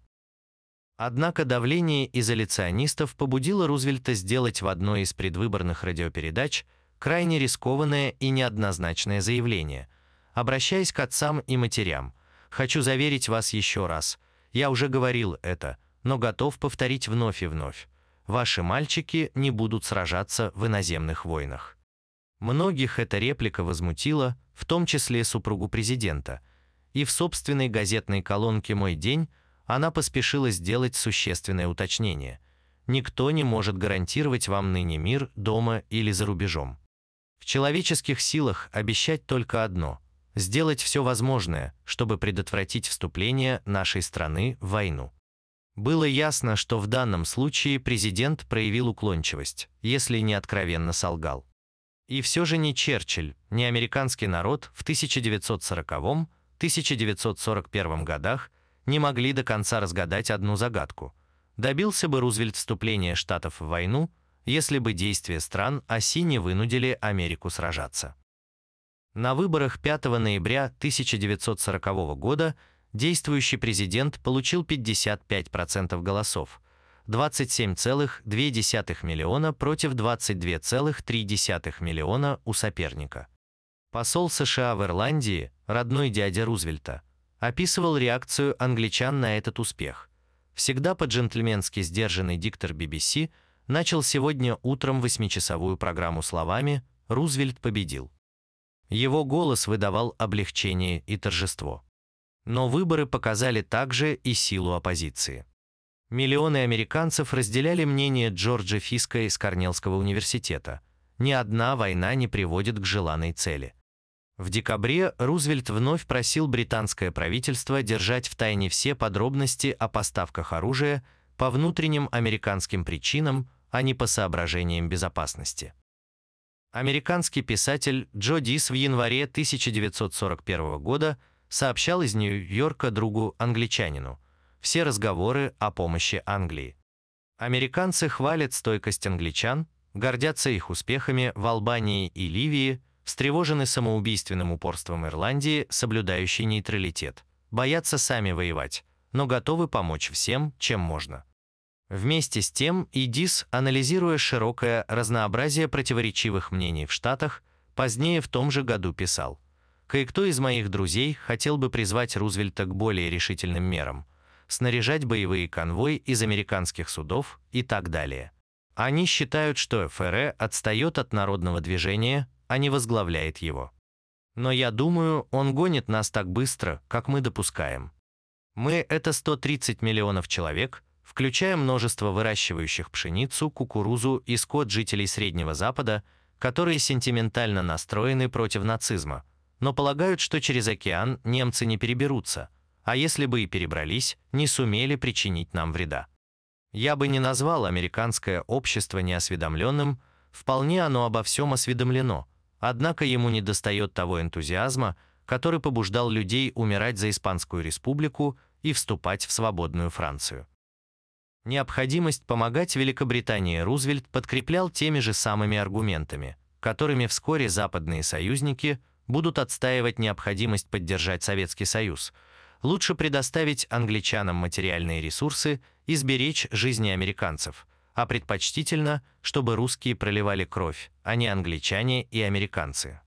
[SPEAKER 1] Однако давление изоляционистов побудило Рузвельта сделать в одной из предвыборных радиопередач крайне рискованное и неоднозначное заявление. Обращаясь к отцам и матерям, «Хочу заверить вас еще раз, я уже говорил это, но готов повторить вновь и вновь. Ваши мальчики не будут сражаться в иноземных войнах». Многих эта реплика возмутила, в том числе супругу президента, и в собственной газетной колонке «Мой день» она поспешила сделать существенное уточнение. Никто не может гарантировать вам ныне мир дома или за рубежом. В человеческих силах обещать только одно – сделать все возможное, чтобы предотвратить вступление нашей страны в войну. Было ясно, что в данном случае президент проявил уклончивость, если не откровенно солгал. И все же ни Черчилль, ни американский народ в 1940-1941 годах не могли до конца разгадать одну загадку. Добился бы Рузвельт вступления Штатов в войну, если бы действия стран оси не вынудили Америку сражаться. На выборах 5 ноября 1940 года действующий президент получил 55% голосов, 27,2 миллиона против 22,3 миллиона у соперника. Посол США в Ирландии, родной дядя Рузвельта, описывал реакцию англичан на этот успех. Всегда по-джентльменски сдержанный диктор BBC начал сегодня утром восьмичасовую программу словами «Рузвельт победил». Его голос выдавал облегчение и торжество. Но выборы показали также и силу оппозиции. Миллионы американцев разделяли мнение Джорджа Фиска из Корнеллского университета. Ни одна война не приводит к желанной цели. В декабре Рузвельт вновь просил британское правительство держать в тайне все подробности о поставках оружия по внутренним американским причинам, а не по соображениям безопасности. Американский писатель Джо Дис в январе 1941 года сообщал из Нью-Йорка другу-англичанину все разговоры о помощи Англии. Американцы хвалят стойкость англичан, гордятся их успехами в Албании и Ливии, встревожены самоубийственным упорством Ирландии, соблюдающей нейтралитет. боятся сами воевать, но готовы помочь всем, чем можно. Вместе с тем ИДИС, анализируя широкое разнообразие противоречивых мнений в Штатах, позднее в том же году писал «Кое-кто из моих друзей хотел бы призвать Рузвельта к более решительным мерам, снаряжать боевые конвои из американских судов и так далее. Они считают, что ФРЭ отстает от народного движения, а не возглавляет его. Но я думаю, он гонит нас так быстро, как мы допускаем. Мы – это 130 миллионов человек, включая множество выращивающих пшеницу, кукурузу и скот жителей Среднего Запада, которые сентиментально настроены против нацизма, но полагают, что через океан немцы не переберутся, а если бы и перебрались, не сумели причинить нам вреда. Я бы не назвал американское общество неосведомленным, вполне оно обо всем осведомлено, однако ему недостает того энтузиазма, который побуждал людей умирать за Испанскую республику и вступать в свободную Францию. Необходимость помогать Великобритании Рузвельт подкреплял теми же самыми аргументами, которыми вскоре западные союзники будут отстаивать необходимость поддержать Советский Союз – лучше предоставить англичанам материальные ресурсы и сберечь жизни американцев, а предпочтительно, чтобы русские проливали кровь, а не англичане и американцы.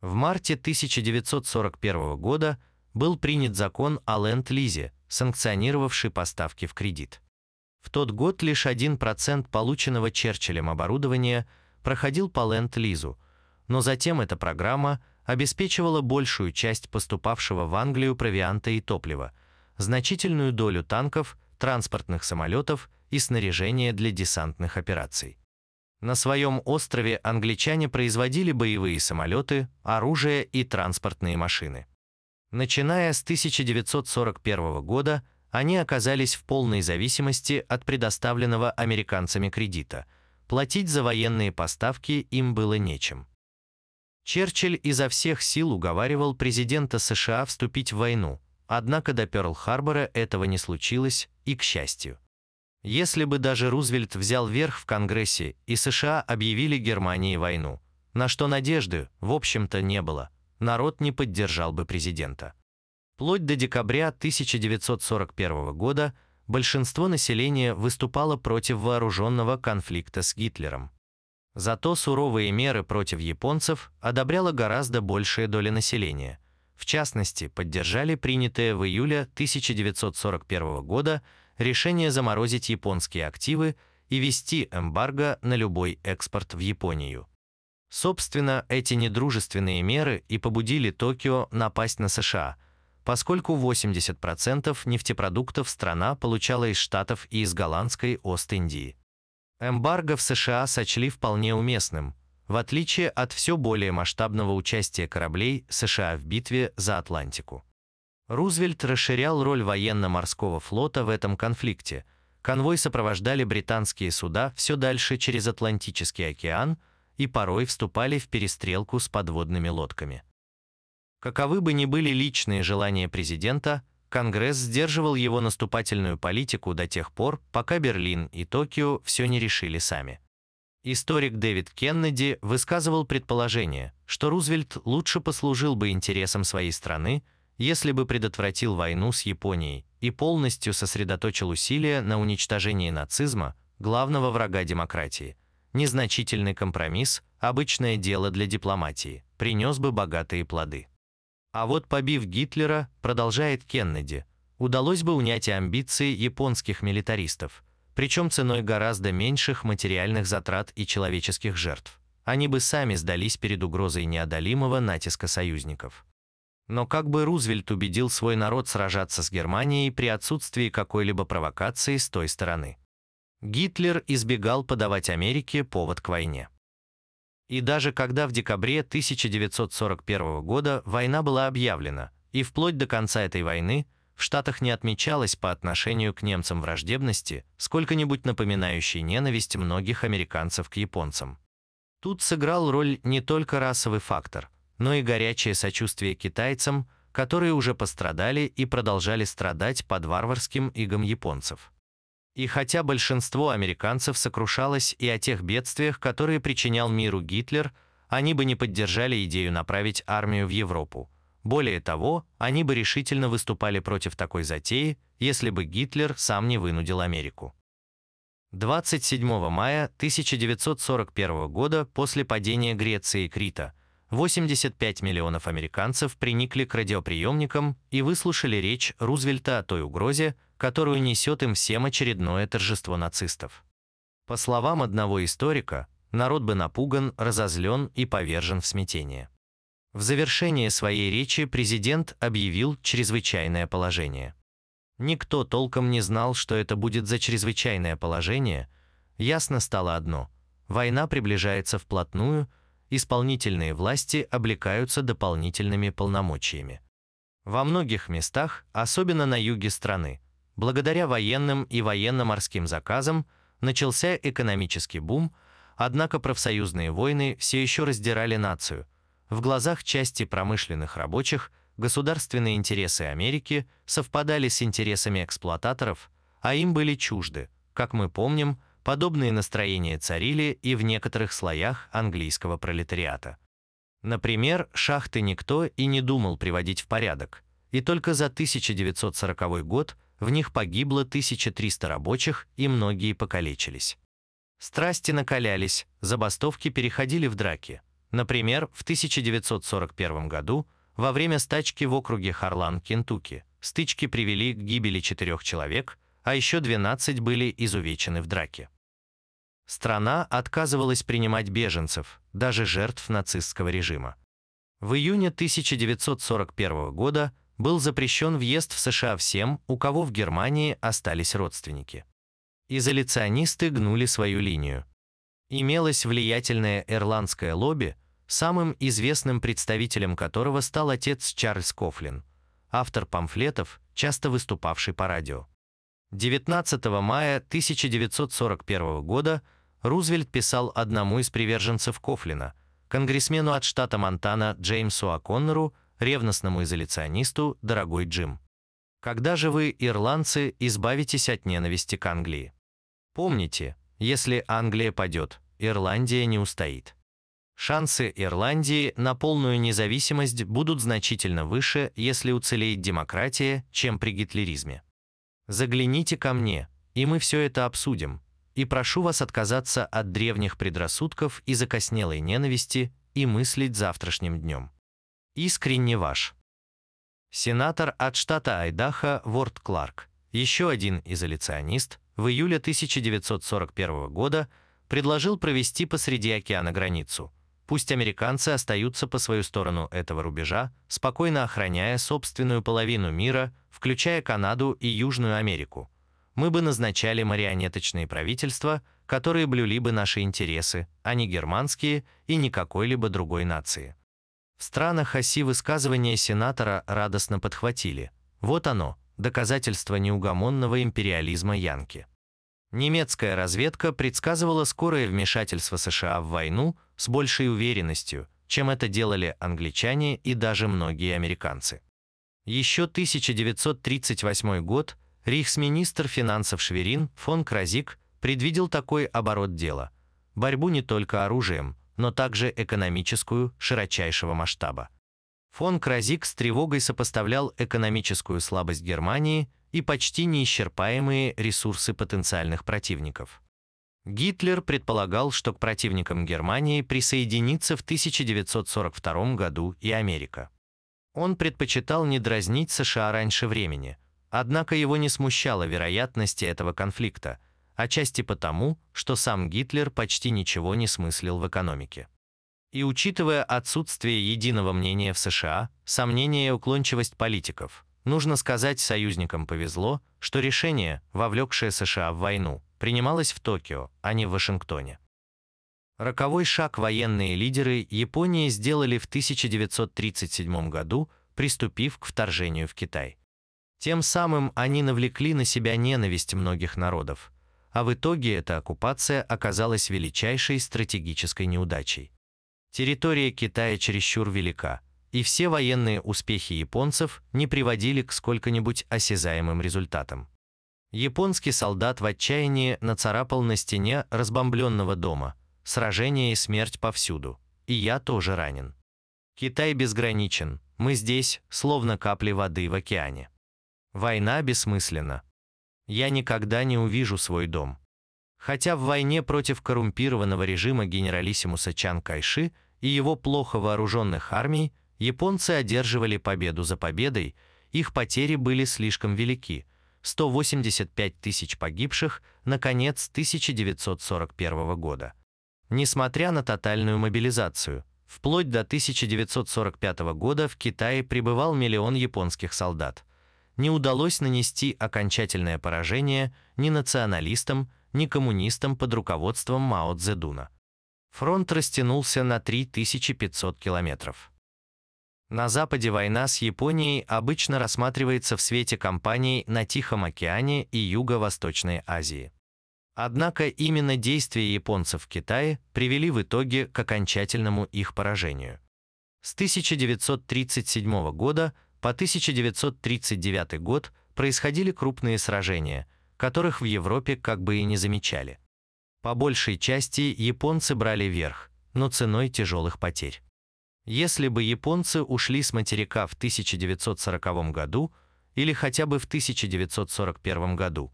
[SPEAKER 1] В марте 1941 года был принят закон о ленд-лизе, санкционировавший поставки в кредит. В тот год лишь 1% полученного Черчиллем оборудования проходил по ленд-лизу, но затем эта программа – обеспечивала большую часть поступавшего в Англию провианта и топлива, значительную долю танков, транспортных самолетов и снаряжения для десантных операций. На своем острове англичане производили боевые самолеты, оружие и транспортные машины. Начиная с 1941 года они оказались в полной зависимости от предоставленного американцами кредита. Платить за военные поставки им было нечем. Черчилль изо всех сил уговаривал президента США вступить в войну, однако до Пёрл-Харбора этого не случилось, и к счастью. Если бы даже Рузвельт взял верх в Конгрессе и США объявили Германии войну, на что надежды, в общем-то, не было, народ не поддержал бы президента. Вплоть до декабря 1941 года большинство населения выступало против вооруженного конфликта с Гитлером. Зато суровые меры против японцев одобряла гораздо большая доля населения. В частности, поддержали принятое в июле 1941 года решение заморозить японские активы и вести эмбарго на любой экспорт в Японию. Собственно, эти недружественные меры и побудили Токио напасть на США, поскольку 80% нефтепродуктов страна получала из Штатов и из голландской Ост-Индии. Эмбарго в США сочли вполне уместным, в отличие от все более масштабного участия кораблей США в битве за Атлантику. Рузвельт расширял роль военно-морского флота в этом конфликте. Конвой сопровождали британские суда все дальше через Атлантический океан и порой вступали в перестрелку с подводными лодками. Каковы бы ни были личные желания президента, Конгресс сдерживал его наступательную политику до тех пор, пока Берлин и Токио все не решили сами. Историк Дэвид Кеннеди высказывал предположение, что Рузвельт лучше послужил бы интересам своей страны, если бы предотвратил войну с Японией и полностью сосредоточил усилия на уничтожении нацизма, главного врага демократии. Незначительный компромисс, обычное дело для дипломатии, принес бы богатые плоды. А вот побив Гитлера, продолжает Кеннеди, удалось бы унять амбиции японских милитаристов, причем ценой гораздо меньших материальных затрат и человеческих жертв. Они бы сами сдались перед угрозой неодолимого натиска союзников. Но как бы Рузвельт убедил свой народ сражаться с Германией при отсутствии какой-либо провокации с той стороны? Гитлер избегал подавать Америке повод к войне. И даже когда в декабре 1941 года война была объявлена, и вплоть до конца этой войны в Штатах не отмечалось по отношению к немцам враждебности, сколько-нибудь напоминающей ненависть многих американцев к японцам. Тут сыграл роль не только расовый фактор, но и горячее сочувствие китайцам, которые уже пострадали и продолжали страдать под варварским игом японцев. И хотя большинство американцев сокрушалось и о тех бедствиях, которые причинял миру Гитлер, они бы не поддержали идею направить армию в Европу. Более того, они бы решительно выступали против такой затеи, если бы Гитлер сам не вынудил Америку. 27 мая 1941 года после падения Греции и Крита 85 миллионов американцев приникли к радиоприемникам и выслушали речь Рузвельта о той угрозе, которую несет им всем очередное торжество нацистов. По словам одного историка, народ бы напуган, разозлен и повержен в смятение. В завершение своей речи президент объявил чрезвычайное положение. Никто толком не знал, что это будет за чрезвычайное положение. Ясно стало одно – война приближается вплотную, исполнительные власти облекаются дополнительными полномочиями. Во многих местах, особенно на юге страны, благодаря военным и военно-морским заказам, начался экономический бум, однако профсоюзные войны все еще раздирали нацию. В глазах части промышленных рабочих государственные интересы Америки совпадали с интересами эксплуататоров, а им были чужды. Как мы помним, подобные настроения царили и в некоторых слоях английского пролетариата. Например, шахты никто и не думал приводить в порядок, и только за 1940 год в них погибло 1300 рабочих и многие покалечились. Страсти накалялись, забастовки переходили в драки. Например, в 1941 году во время стачки в округе Харлан, Кентукки, стычки привели к гибели четырех человек, а еще 12 были изувечены в драке. Страна отказывалась принимать беженцев, даже жертв нацистского режима. В июне 1941 года был запрещен въезд в США всем, у кого в Германии остались родственники. Изоляционисты гнули свою линию. Имелось влиятельное ирландское лобби – самым известным представителем которого стал отец Чарльз Кофлин, автор памфлетов, часто выступавший по радио. 19 мая 1941 года Рузвельт писал одному из приверженцев Кофлина, конгрессмену от штата Монтана Джеймсу О'Коннору, ревностному изоляционисту «Дорогой Джим». Когда же вы, ирландцы, избавитесь от ненависти к Англии? Помните, если Англия падет, Ирландия не устоит. Шансы Ирландии на полную независимость будут значительно выше, если уцелеет демократия, чем при гитлеризме. Загляните ко мне, и мы все это обсудим. И прошу вас отказаться от древних предрассудков и закоснелой ненависти и мыслить завтрашним днем. Искренне ваш. Сенатор от штата Айдахо Ворд Кларк, еще один изоляционист, в июле 1941 года предложил провести посреди океана границу – Пусть американцы остаются по свою сторону этого рубежа, спокойно охраняя собственную половину мира, включая Канаду и Южную Америку. Мы бы назначали марионеточные правительства, которые блюли бы наши интересы, а не германские и не какой-либо другой нации. В странах оси высказывания сенатора радостно подхватили. Вот оно, доказательство неугомонного империализма Янки. Немецкая разведка предсказывала скорое вмешательство США в войну с большей уверенностью, чем это делали англичане и даже многие американцы. Еще 1938 год рейхсминистр финансов Шверин фон Кразик предвидел такой оборот дела – борьбу не только оружием, но также экономическую, широчайшего масштаба. Фон Кразик с тревогой сопоставлял экономическую слабость Германии и почти неисчерпаемые ресурсы потенциальных противников. Гитлер предполагал, что к противникам Германии присоединится в 1942 году и Америка. Он предпочитал не дразнить США раньше времени, однако его не смущала вероятность этого конфликта, отчасти потому, что сам Гитлер почти ничего не смыслил в экономике. И учитывая отсутствие единого мнения в США, сомнения и уклончивость политиков – Нужно сказать, союзникам повезло, что решение, вовлекшее США в войну, принималось в Токио, а не в Вашингтоне. Роковой шаг военные лидеры Японии сделали в 1937 году, приступив к вторжению в Китай. Тем самым они навлекли на себя ненависть многих народов, а в итоге эта оккупация оказалась величайшей стратегической неудачей. Территория Китая чересчур велика – и все военные успехи японцев не приводили к сколько-нибудь осязаемым результатам. Японский солдат в отчаянии нацарапал на стене разбомбленного дома «Сражение и смерть повсюду, и я тоже ранен». Китай безграничен, Мы здесь, словно капли воды в океане. Война бессмысленна. Я никогда не увижу свой дом. Хотя в войне против коррумпированного режима генералиссимуса Чан Кайши и его плохо вооруженных армий японцы одерживали победу за победой, их потери были слишком велики – 185 тысяч погибших на конец 1941 года. Несмотря на тотальную мобилизацию, вплоть до 1945 года в Китае пребывал миллион японских солдат. Не удалось нанести окончательное поражение ни националистам, ни коммунистам под руководством Мао Цзэдуна. Фронт растянулся на 3500 километров. На Западе война с Японией обычно рассматривается в свете кампаний на Тихом океане и Юго-Восточной Азии. Однако именно действия японцев в Китае привели в итоге к окончательному их поражению. С 1937 года по 1939 год происходили крупные сражения, которых в Европе как бы и не замечали. По большей части японцы брали верх, но ценой тяжелых потерь. Если бы японцы ушли с материка в 1940 году или хотя бы в 1941 году,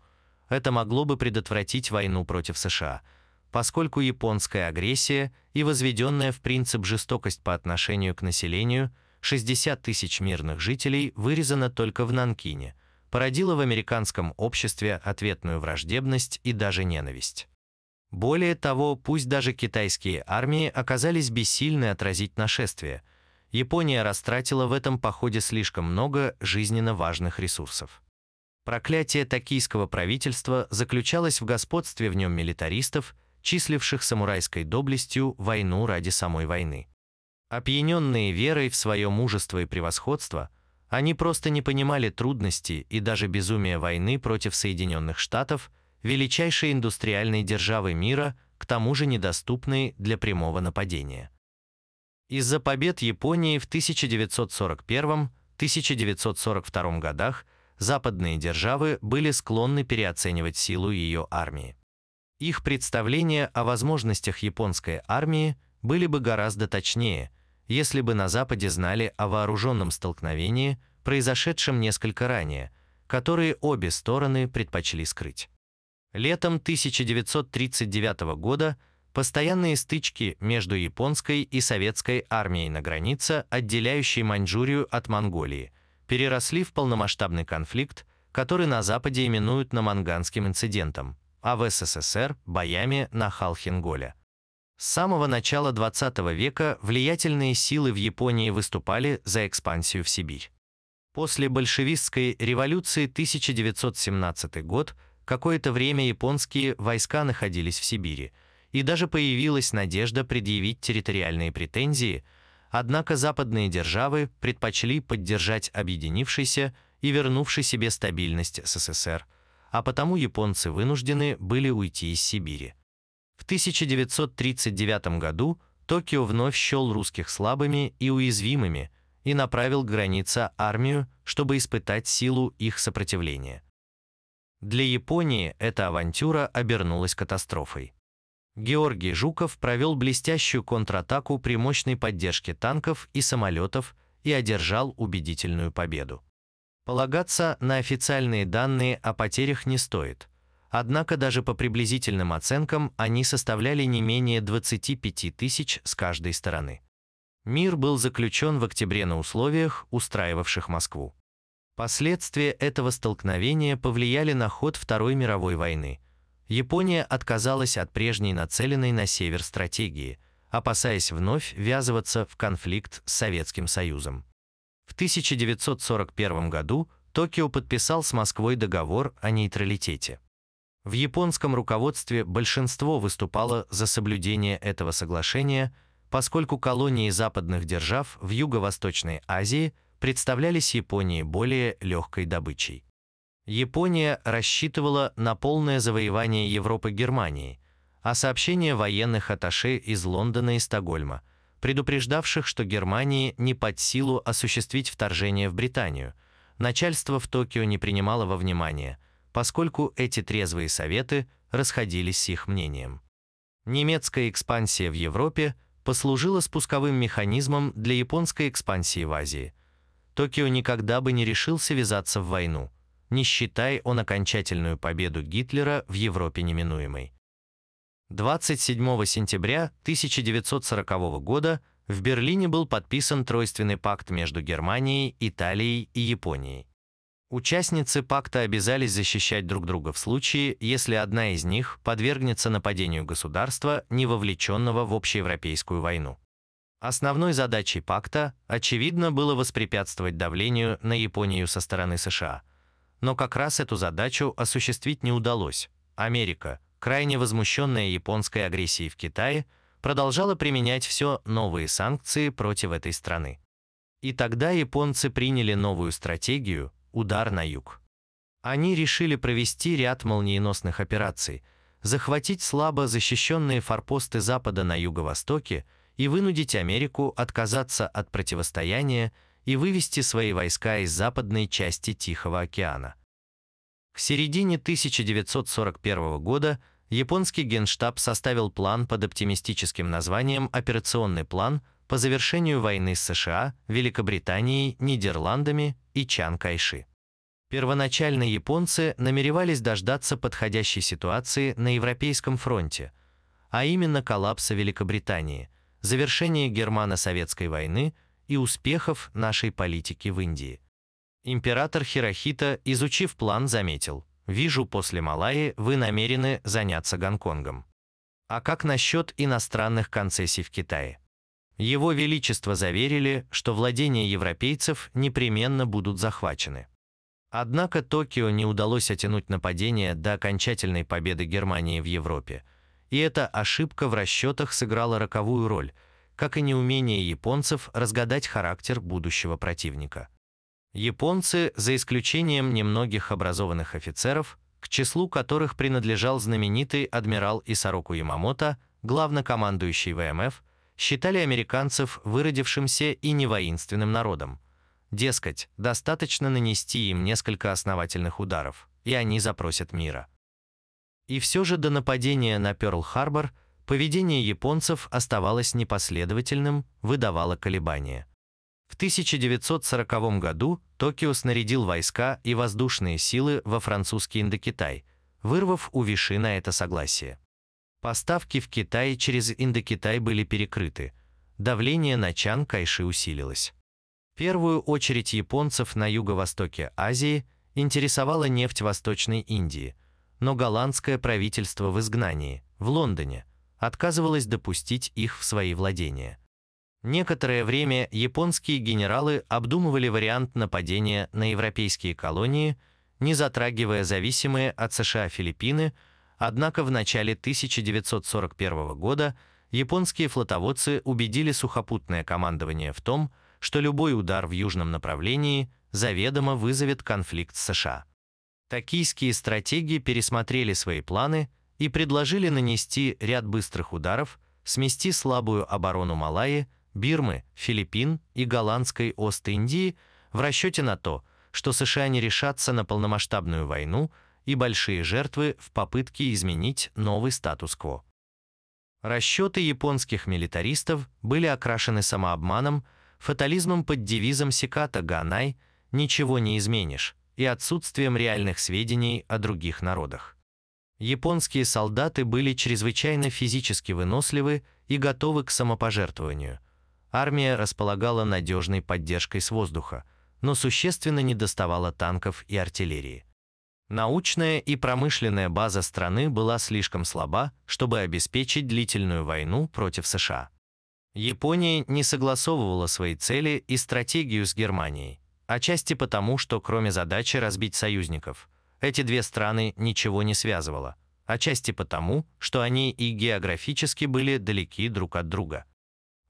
[SPEAKER 1] это могло бы предотвратить войну против США, поскольку японская агрессия и возведенная в принцип жестокость по отношению к населению 60 тысяч мирных жителей вырезана только в Нанкине, породила в американском обществе ответную враждебность и даже ненависть. Более того, пусть даже китайские армии оказались бессильны отразить нашествие, Япония растратила в этом походе слишком много жизненно важных ресурсов. Проклятие токийского правительства заключалось в господстве в нем милитаристов, числивших самурайской доблестью войну ради самой войны. Опьяненные верой в свое мужество и превосходство, они просто не понимали трудности и даже безумия войны против Соединенных Штатов – величайшей индустриальной державы мира, к тому же недоступной для прямого нападения. Из-за побед Японии в 1941-1942 годах западные державы были склонны переоценивать силу ее армии. Их представления о возможностях японской армии были бы гораздо точнее, если бы на Западе знали о вооруженном столкновении, произошедшем несколько ранее, которые обе стороны предпочли скрыть. Летом 1939 года постоянные стычки между японской и советской армией на границе, отделяющей Маньчжурию от Монголии, переросли в полномасштабный конфликт, который на Западе именуют Наманганским инцидентом, а в СССР – боями на Халхинголе. С самого начала XX века влиятельные силы в Японии выступали за экспансию в Сибирь. После большевистской революции 1917 год – Какое-то время японские войска находились в Сибири, и даже появилась надежда предъявить территориальные претензии, однако западные державы предпочли поддержать объединившийся и вернувший себе стабильность СССР, а потому японцы вынуждены были уйти из Сибири. В 1939 году Токио вновь счел русских слабыми и уязвимыми и направил к границе армию, чтобы испытать силу их сопротивления. Для Японии эта авантюра обернулась катастрофой. Георгий Жуков провел блестящую контратаку при мощной поддержке танков и самолетов и одержал убедительную победу. Полагаться на официальные данные о потерях не стоит. Однако даже по приблизительным оценкам они составляли не менее 25 тысяч с каждой стороны. Мир был заключен в октябре на условиях, устраивавших Москву. Последствия этого столкновения повлияли на ход Второй мировой войны. Япония отказалась от прежней нацеленной на север стратегии, опасаясь вновь ввязываться в конфликт с Советским Союзом. В 1941 году Токио подписал с Москвой договор о нейтралитете. В японском руководстве большинство выступало за соблюдение этого соглашения, поскольку колонии западных держав в Юго-Восточной Азии – представлялись Японии более легкой добычей. Япония рассчитывала на полное завоевание Европы Германией, а сообщения военных атташе из Лондона и Стокгольма, предупреждавших, что Германии не под силу осуществить вторжение в Британию, начальство в Токио не принимало во внимание, поскольку эти трезвые советы расходились с их мнением. Немецкая экспансия в Европе послужила спусковым механизмом для японской экспансии в Азии – Токио никогда бы не решился ввязаться в войну, не считая он окончательную победу Гитлера в Европе неминуемой. 27 сентября 1940 года в Берлине был подписан Тройственный пакт между Германией, Италией и Японией. Участницы пакта обязались защищать друг друга в случае, если одна из них подвергнется нападению государства, не вовлеченного в общеевропейскую войну. Основной задачей пакта, очевидно, было воспрепятствовать давлению на Японию со стороны США. Но как раз эту задачу осуществить не удалось. Америка, крайне возмущенная японской агрессией в Китае, продолжала применять все новые санкции против этой страны. И тогда японцы приняли новую стратегию – удар на юг. Они решили провести ряд молниеносных операций, захватить слабо защищенные форпосты Запада на юго-востоке – и вынудить Америку отказаться от противостояния и вывести свои войска из западной части Тихого океана. К середине 1941 года японский генштаб составил план под оптимистическим названием «Операционный план» по завершению войны с США, Великобританией, Нидерландами и Чан Кайши. Первоначально японцы намеревались дождаться подходящей ситуации на Европейском фронте, а именно коллапса Великобритании, завершение германо-советской войны и успехов нашей политики в Индии. Император Хирохита, изучив план, заметил, «Вижу, после Малайи вы намерены заняться Гонконгом. А как насчет иностранных концессий в Китае?» Его Величество заверили, что владения европейцев непременно будут захвачены. Однако Токио не удалось оттянуть нападение до окончательной победы Германии в Европе – и эта ошибка в расчетах сыграла роковую роль, как и неумение японцев разгадать характер будущего противника. Японцы, за исключением немногих образованных офицеров, к числу которых принадлежал знаменитый адмирал Исароку Ямамото, главнокомандующий ВМФ, считали американцев выродившимся и невоинственным народом. Дескать, достаточно нанести им несколько основательных ударов, и они запросят мира. И все же до нападения на Пёрл-Харбор поведение японцев оставалось непоследовательным, выдавало колебания. В 1940 году Токио снарядил войска и воздушные силы во французский Индокитай, вырвав у Виши на это согласие. Поставки в Китай через Индокитай были перекрыты, давление на Чан Кайши усилилось. В первую очередь японцев на юго-востоке Азии интересовала нефть Восточной Индии – но голландское правительство в изгнании, в Лондоне, отказывалось допустить их в свои владения. Некоторое время японские генералы обдумывали вариант нападения на европейские колонии, не затрагивая зависимые от США Филиппины, однако в начале 1941 года японские флотоводцы убедили сухопутное командование в том, что любой удар в южном направлении заведомо вызовет конфликт с США. Токийские стратеги пересмотрели свои планы и предложили нанести ряд быстрых ударов, смести слабую оборону Малайи, Бирмы, Филиппин и голландской Ост-Индии в расчете на то, что США не решатся на полномасштабную войну и большие жертвы в попытке изменить новый статус-кво. Расчеты японских милитаристов были окрашены самообманом, фатализмом под девизом Сиката Ганай «Ничего не изменишь», и отсутствием реальных сведений о других народах. Японские солдаты были чрезвычайно физически выносливы и готовы к самопожертвованию. Армия располагала надежной поддержкой с воздуха, но существенно недоставала танков и артиллерии. Научная и промышленная база страны была слишком слаба, чтобы обеспечить длительную войну против США. Япония не согласовывала свои цели и стратегию с Германией, Отчасти потому, что кроме задачи разбить союзников, эти две страны ничего не связывало. Отчасти потому, что они и географически были далеки друг от друга.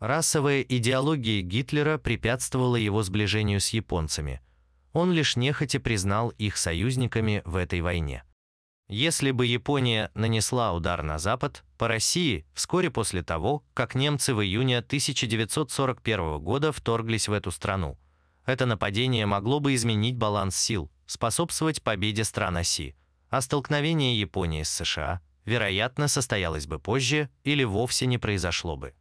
[SPEAKER 1] Расовая идеология Гитлера препятствовала его сближению с японцами. Он лишь нехотя признал их союзниками в этой войне. Если бы Япония нанесла удар на Запад, по России, вскоре после того, как немцы в июне 1941 года вторглись в эту страну, это нападение могло бы изменить баланс сил, способствовать победе стран оси, а столкновение Японии с США, вероятно, состоялось бы позже или вовсе не произошло бы.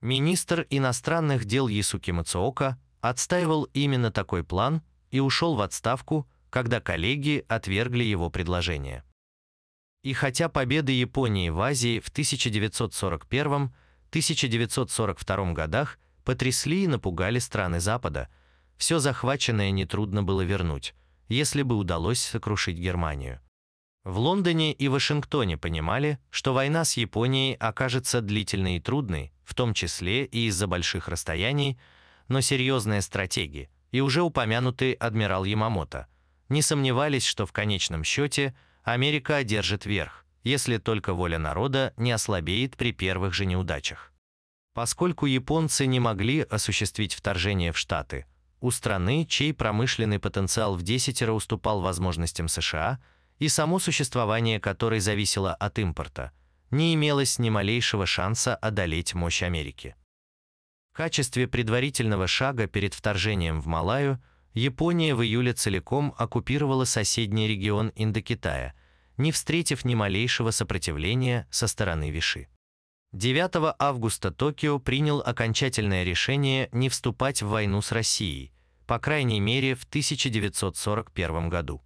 [SPEAKER 1] Министр иностранных дел Ясуки Мацуока отстаивал именно такой план и ушел в отставку, когда коллеги отвергли его предложение. И хотя победы Японии в Азии в 1941-1942 годах потрясли и напугали страны Запада, все захваченное нетрудно было вернуть, если бы удалось сокрушить Германию. В Лондоне и Вашингтоне понимали, что война с Японией окажется длительной и трудной, в том числе и из-за больших расстояний, но серьезные стратеги, и уже упомянутый адмирал Ямамото, не сомневались, что в конечном счете Америка одержит верх, если только воля народа не ослабеет при первых же неудачах. Поскольку японцы не могли осуществить вторжение в Штаты, у страны, чей промышленный потенциал в десятеро уступал возможностям США и само существование которой зависело от импорта, не имелось ни малейшего шанса одолеть мощь Америки. Качестве предварительного шага перед вторжением в Малайю Япония в июле целиком оккупировала соседний регион Индокитая, не встретив ни малейшего сопротивления со стороны Виши. 9 августа Токио принял окончательное решение не вступать в войну с Россией, по крайней мере в 1941 году.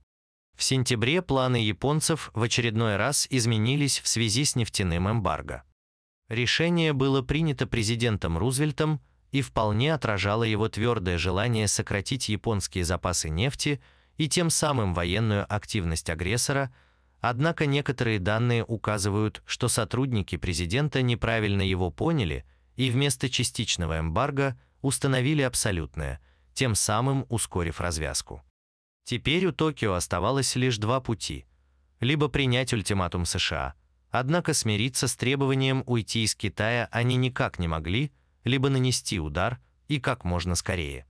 [SPEAKER 1] В сентябре планы японцев в очередной раз изменились в связи с нефтяным эмбарго. Решение было принято президентом Рузвельтом и вполне отражало его твердое желание сократить японские запасы нефти и тем самым военную активность агрессора, однако некоторые данные указывают, что сотрудники президента неправильно его поняли и вместо частичного эмбарго установили абсолютное, тем самым ускорив развязку. Теперь у Токио оставалось лишь два пути – либо принять ультиматум США – Однако смириться с требованием уйти из Китая они никак не могли, либо нанести удар, и как можно скорее.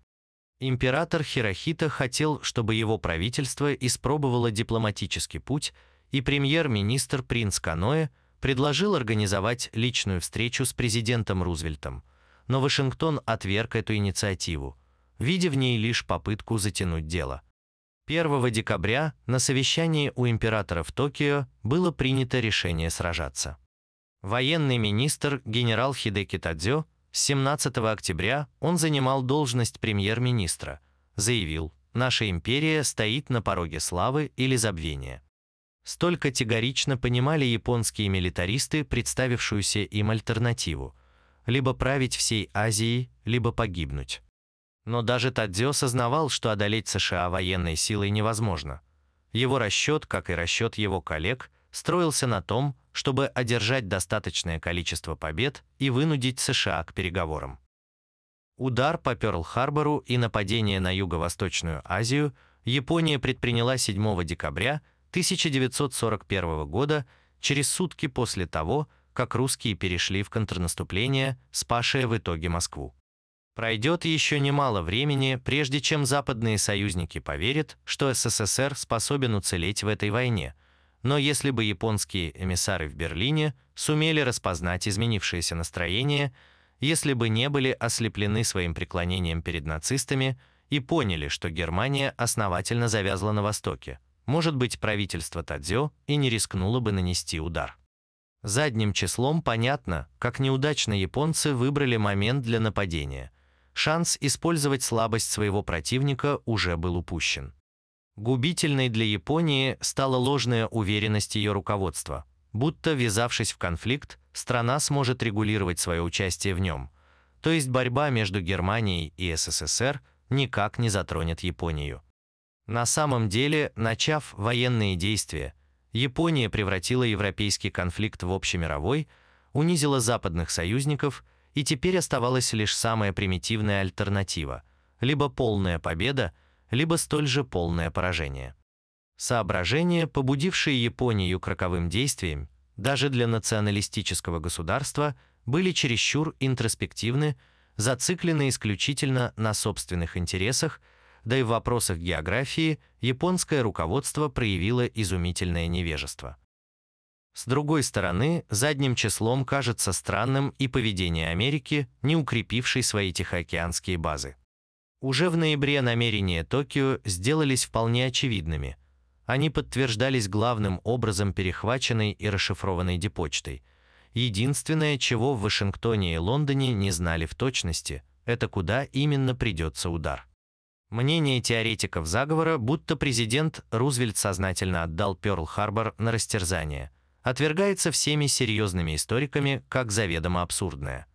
[SPEAKER 1] Император Хирохита хотел, чтобы его правительство испробовало дипломатический путь, и премьер-министр принц Каноэ предложил организовать личную встречу с президентом Рузвельтом, но Вашингтон отверг эту инициативу, видя в ней лишь попытку затянуть дело – 1 декабря на совещании у императора в Токио было принято решение сражаться. Военный министр генерал Хидеки Тадзё с 17 октября он занимал должность премьер-министра, заявил, «Наша империя стоит на пороге славы или забвения». Столь категорично понимали японские милитаристы представившуюся им альтернативу – либо править всей Азией, либо погибнуть. Но даже Тадзё сознавал, что одолеть США военной силой невозможно. Его расчет, как и расчет его коллег, строился на том, чтобы одержать достаточное количество побед и вынудить США к переговорам. Удар по Пёрл-Харбору и нападение на Юго-Восточную Азию Япония предприняла 7 декабря 1941 года, через сутки после того, как русские перешли в контрнаступление, спасшее в итоге Москву. Пройдет еще немало времени, прежде чем западные союзники поверят, что СССР способен уцелеть в этой войне. Но если бы японские эмиссары в Берлине сумели распознать изменившееся настроение, если бы не были ослеплены своим преклонением перед нацистами и поняли, что Германия основательно завязла на Востоке, может быть, правительство Тадзё и не рискнуло бы нанести удар. Задним числом понятно, как неудачно японцы выбрали момент для нападения – шанс использовать слабость своего противника уже был упущен. Губительной для Японии стала ложная уверенность ее руководства, будто, ввязавшись в конфликт, страна сможет регулировать свое участие в нем, то есть борьба между Германией и СССР никак не затронет Японию. На самом деле, начав военные действия, Япония превратила европейский конфликт в общемировой, унизила западных союзников – и теперь оставалась лишь самая примитивная альтернатива – либо полная победа, либо столь же полное поражение. Соображения, побудившие Японию к роковым действиям, даже для националистического государства, были чересчур интроспективны, зациклены исключительно на собственных интересах, да и в вопросах географии японское руководство проявило изумительное невежество. С другой стороны, задним числом кажется странным и поведение Америки, не укрепившей свои тихоокеанские базы. Уже в ноябре намерения Токио сделались вполне очевидными. Они подтверждались главным образом перехваченной и расшифрованной депочтой. Единственное, чего в Вашингтоне и Лондоне не знали в точности, это куда именно придется удар. Мнение теоретиков заговора, будто президент Рузвельт сознательно отдал Пёрл-Харбор на растерзание, отвергается всеми серьезными историками как заведомо абсурдное.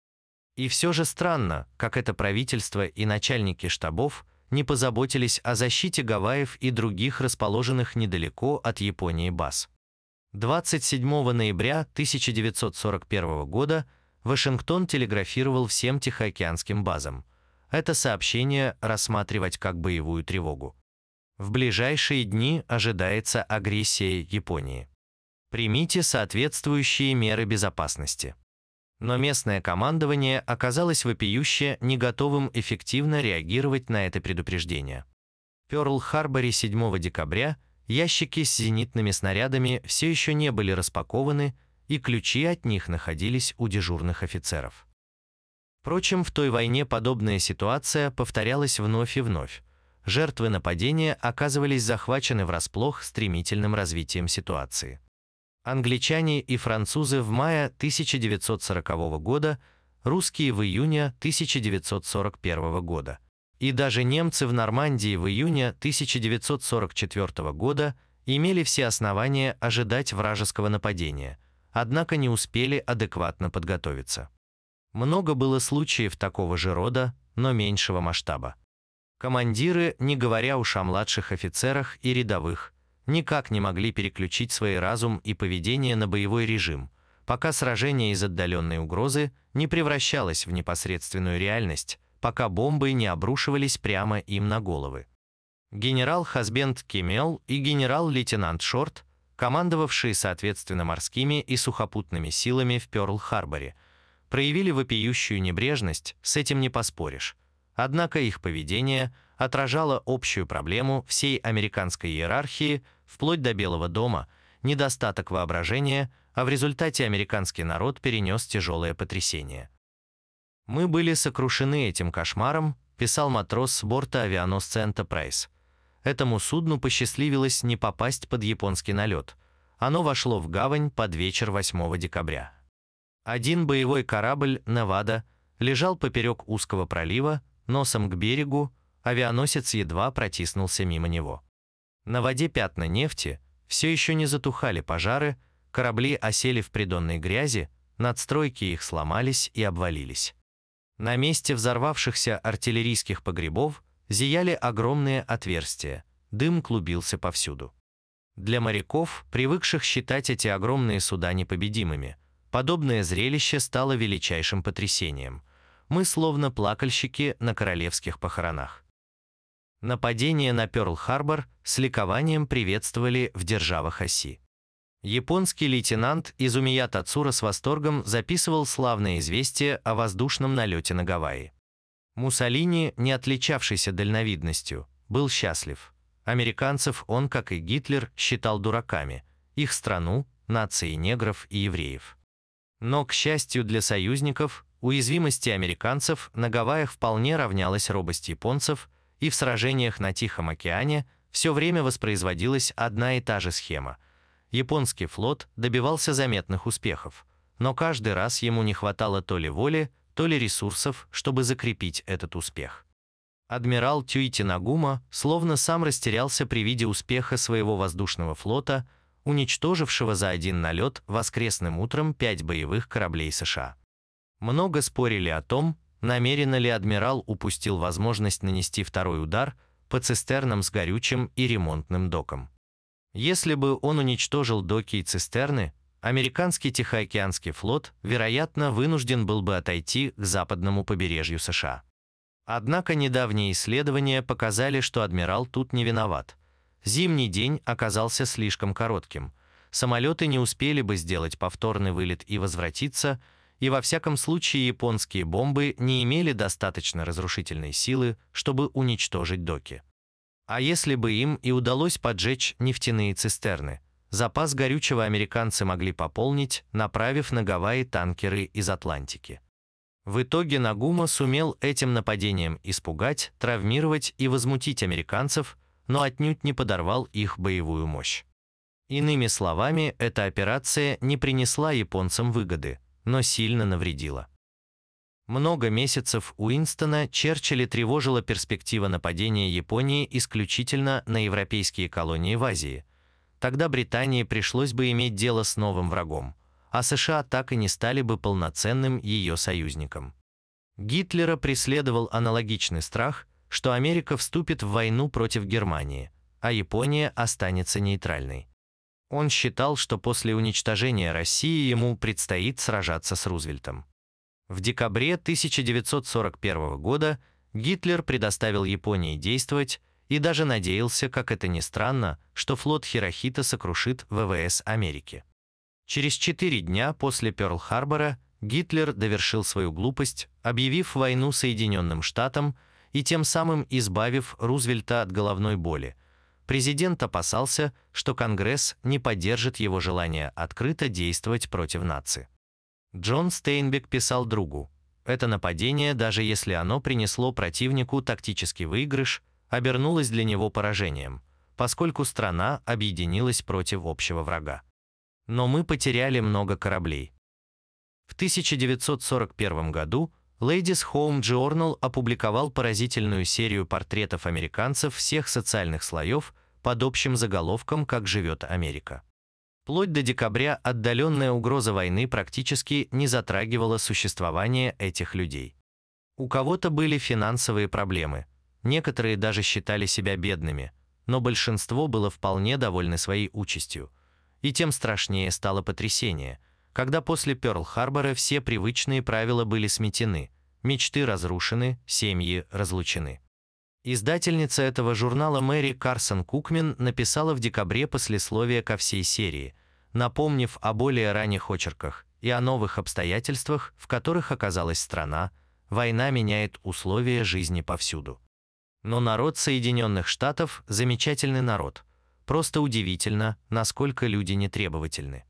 [SPEAKER 1] И все же странно, как это правительство и начальники штабов не позаботились о защите Гавайев и других расположенных недалеко от Японии баз. 27 ноября 1941 года Вашингтон телеграфировал всем Тихоокеанским базам. Это сообщение рассматривать как боевую тревогу. В ближайшие дни ожидается агрессия Японии. Примите соответствующие меры безопасности. Но местное командование оказалось вопиюще не готовым эффективно реагировать на это предупреждение. В Пёрл-Харборе 7 декабря ящики с зенитными снарядами все еще не были распакованы, и ключи от них находились у дежурных офицеров. Впрочем, в той войне подобная ситуация повторялась вновь и вновь. Жертвы нападения оказывались захвачены врасплох стремительным развитием ситуации. Англичане и французы в мае 1940 года, русские в июне 1941 года. И даже немцы в Нормандии в июне 1944 года имели все основания ожидать вражеского нападения – однако не успели адекватно подготовиться. Много было случаев такого же рода, но меньшего масштаба. Командиры, не говоря уж о младших офицерах и рядовых, никак не могли переключить свой разум и поведение на боевой режим, пока сражение из отдаленной угрозы не превращалось в непосредственную реальность, пока бомбы не обрушивались прямо им на головы. Генерал Хасбенд Кемел и генерал-лейтенант Шорт командовавшие соответственно морскими и сухопутными силами в Пёрл-Харборе, проявили вопиющую небрежность, с этим не поспоришь. Однако их поведение отражало общую проблему всей американской иерархии, вплоть до Белого дома, недостаток воображения, а в результате американский народ перенес тяжелое потрясение. «Мы были сокрушены этим кошмаром», писал матрос с борта авианосца «Энтерпрайз», Этому судну посчастливилось не попасть под японский налет. Оно вошло в гавань под вечер 8 декабря. Один боевой корабль «Невада» лежал поперек узкого пролива, носом к берегу, авианосец едва протиснулся мимо него. На воде пятна нефти, все еще не затухали пожары, корабли осели в придонной грязи, надстройки их сломались и обвалились. На месте взорвавшихся артиллерийских погребов зияли огромные отверстия, дым клубился повсюду. Для моряков, привыкших считать эти огромные суда непобедимыми, подобное зрелище стало величайшим потрясением. Мы словно плакальщики на королевских похоронах. Нападение на Пёрл-Харбор с ликованием приветствовали в державах оси. Японский лейтенант Изумия Тацура с восторгом записывал славное известие о воздушном налете на Гавайи. Муссолини, не отличавшийся дальновидностью, был счастлив. Американцев он, как и Гитлер, считал дураками, их страну, нации негров и евреев. Но, к счастью для союзников, уязвимости американцев на Гавайях вполне равнялась робость японцев, и в сражениях на Тихом океане все время воспроизводилась одна и та же схема. Японский флот добивался заметных успехов, но каждый раз ему не хватало то ли воли, то ли ресурсов, чтобы закрепить этот успех. Адмирал Тюити Нагума словно сам растерялся при виде успеха своего воздушного флота, уничтожившего за один налет воскресным утром пять боевых кораблей США. Много спорили о том, намеренно ли адмирал упустил возможность нанести второй удар по цистернам с горючим и ремонтным доком. Если бы он уничтожил доки и цистерны, американский Тихоокеанский флот, вероятно, вынужден был бы отойти к западному побережью США. Однако недавние исследования показали, что адмирал тут не виноват. Зимний день оказался слишком коротким. Самолеты не успели бы сделать повторный вылет и возвратиться, и во всяком случае японские бомбы не имели достаточно разрушительной силы, чтобы уничтожить доки. А если бы им и удалось поджечь нефтяные цистерны, запас горючего американцы могли пополнить, направив на Гавайи танкеры из Атлантики. В итоге Нагума сумел этим нападением испугать, травмировать и возмутить американцев, но отнюдь не подорвал их боевую мощь. Иными словами, эта операция не принесла японцам выгоды, но сильно навредила. Много месяцев Уинстона Черчилля тревожила перспектива нападения Японии исключительно на европейские колонии в Азии. Тогда Британии пришлось бы иметь дело с новым врагом, а США так и не стали бы полноценным ее союзником. Гитлера преследовал аналогичный страх, что Америка вступит в войну против Германии, а Япония останется нейтральной. Он считал, что после уничтожения России ему предстоит сражаться с Рузвельтом. В декабре 1941 года Гитлер предоставил Японии действовать и даже надеялся, как это ни странно, что флот Хирохита сокрушит ВВС Америки. Через четыре дня после Пёрл-Харбора Гитлер довершил свою глупость, объявив войну Соединенным Штатам и тем самым избавив Рузвельта от головной боли. Президент опасался, что Конгресс не поддержит его желание открыто действовать против нации. Джон Стейнбек писал другу, «Это нападение, даже если оно принесло противнику тактический выигрыш, обернулось для него поражением, поскольку страна объединилась против общего врага. Но мы потеряли много кораблей, в 1941 году Ladies Home Journal опубликовал поразительную серию портретов американцев всех социальных слоев под общим заголовком «Как живет Америка». Вплоть до декабря отдаленная угроза войны практически не затрагивала существование этих людей. У кого-то были финансовые проблемы, некоторые даже считали себя бедными, но большинство было вполне довольны своей участью. И тем страшнее стало потрясение – когда после Пёрл-Харбора все привычные правила были сметены, мечты разрушены, семьи разлучены. Издательница этого журнала Мэри Карсон Кукмен написала в декабре послесловие ко всей серии, напомнив о более ранних очерках и о новых обстоятельствах, в которых оказалась страна, война меняет условия жизни повсюду. Но народ Соединенных Штатов – замечательный народ. Просто удивительно, насколько люди нетребовательны.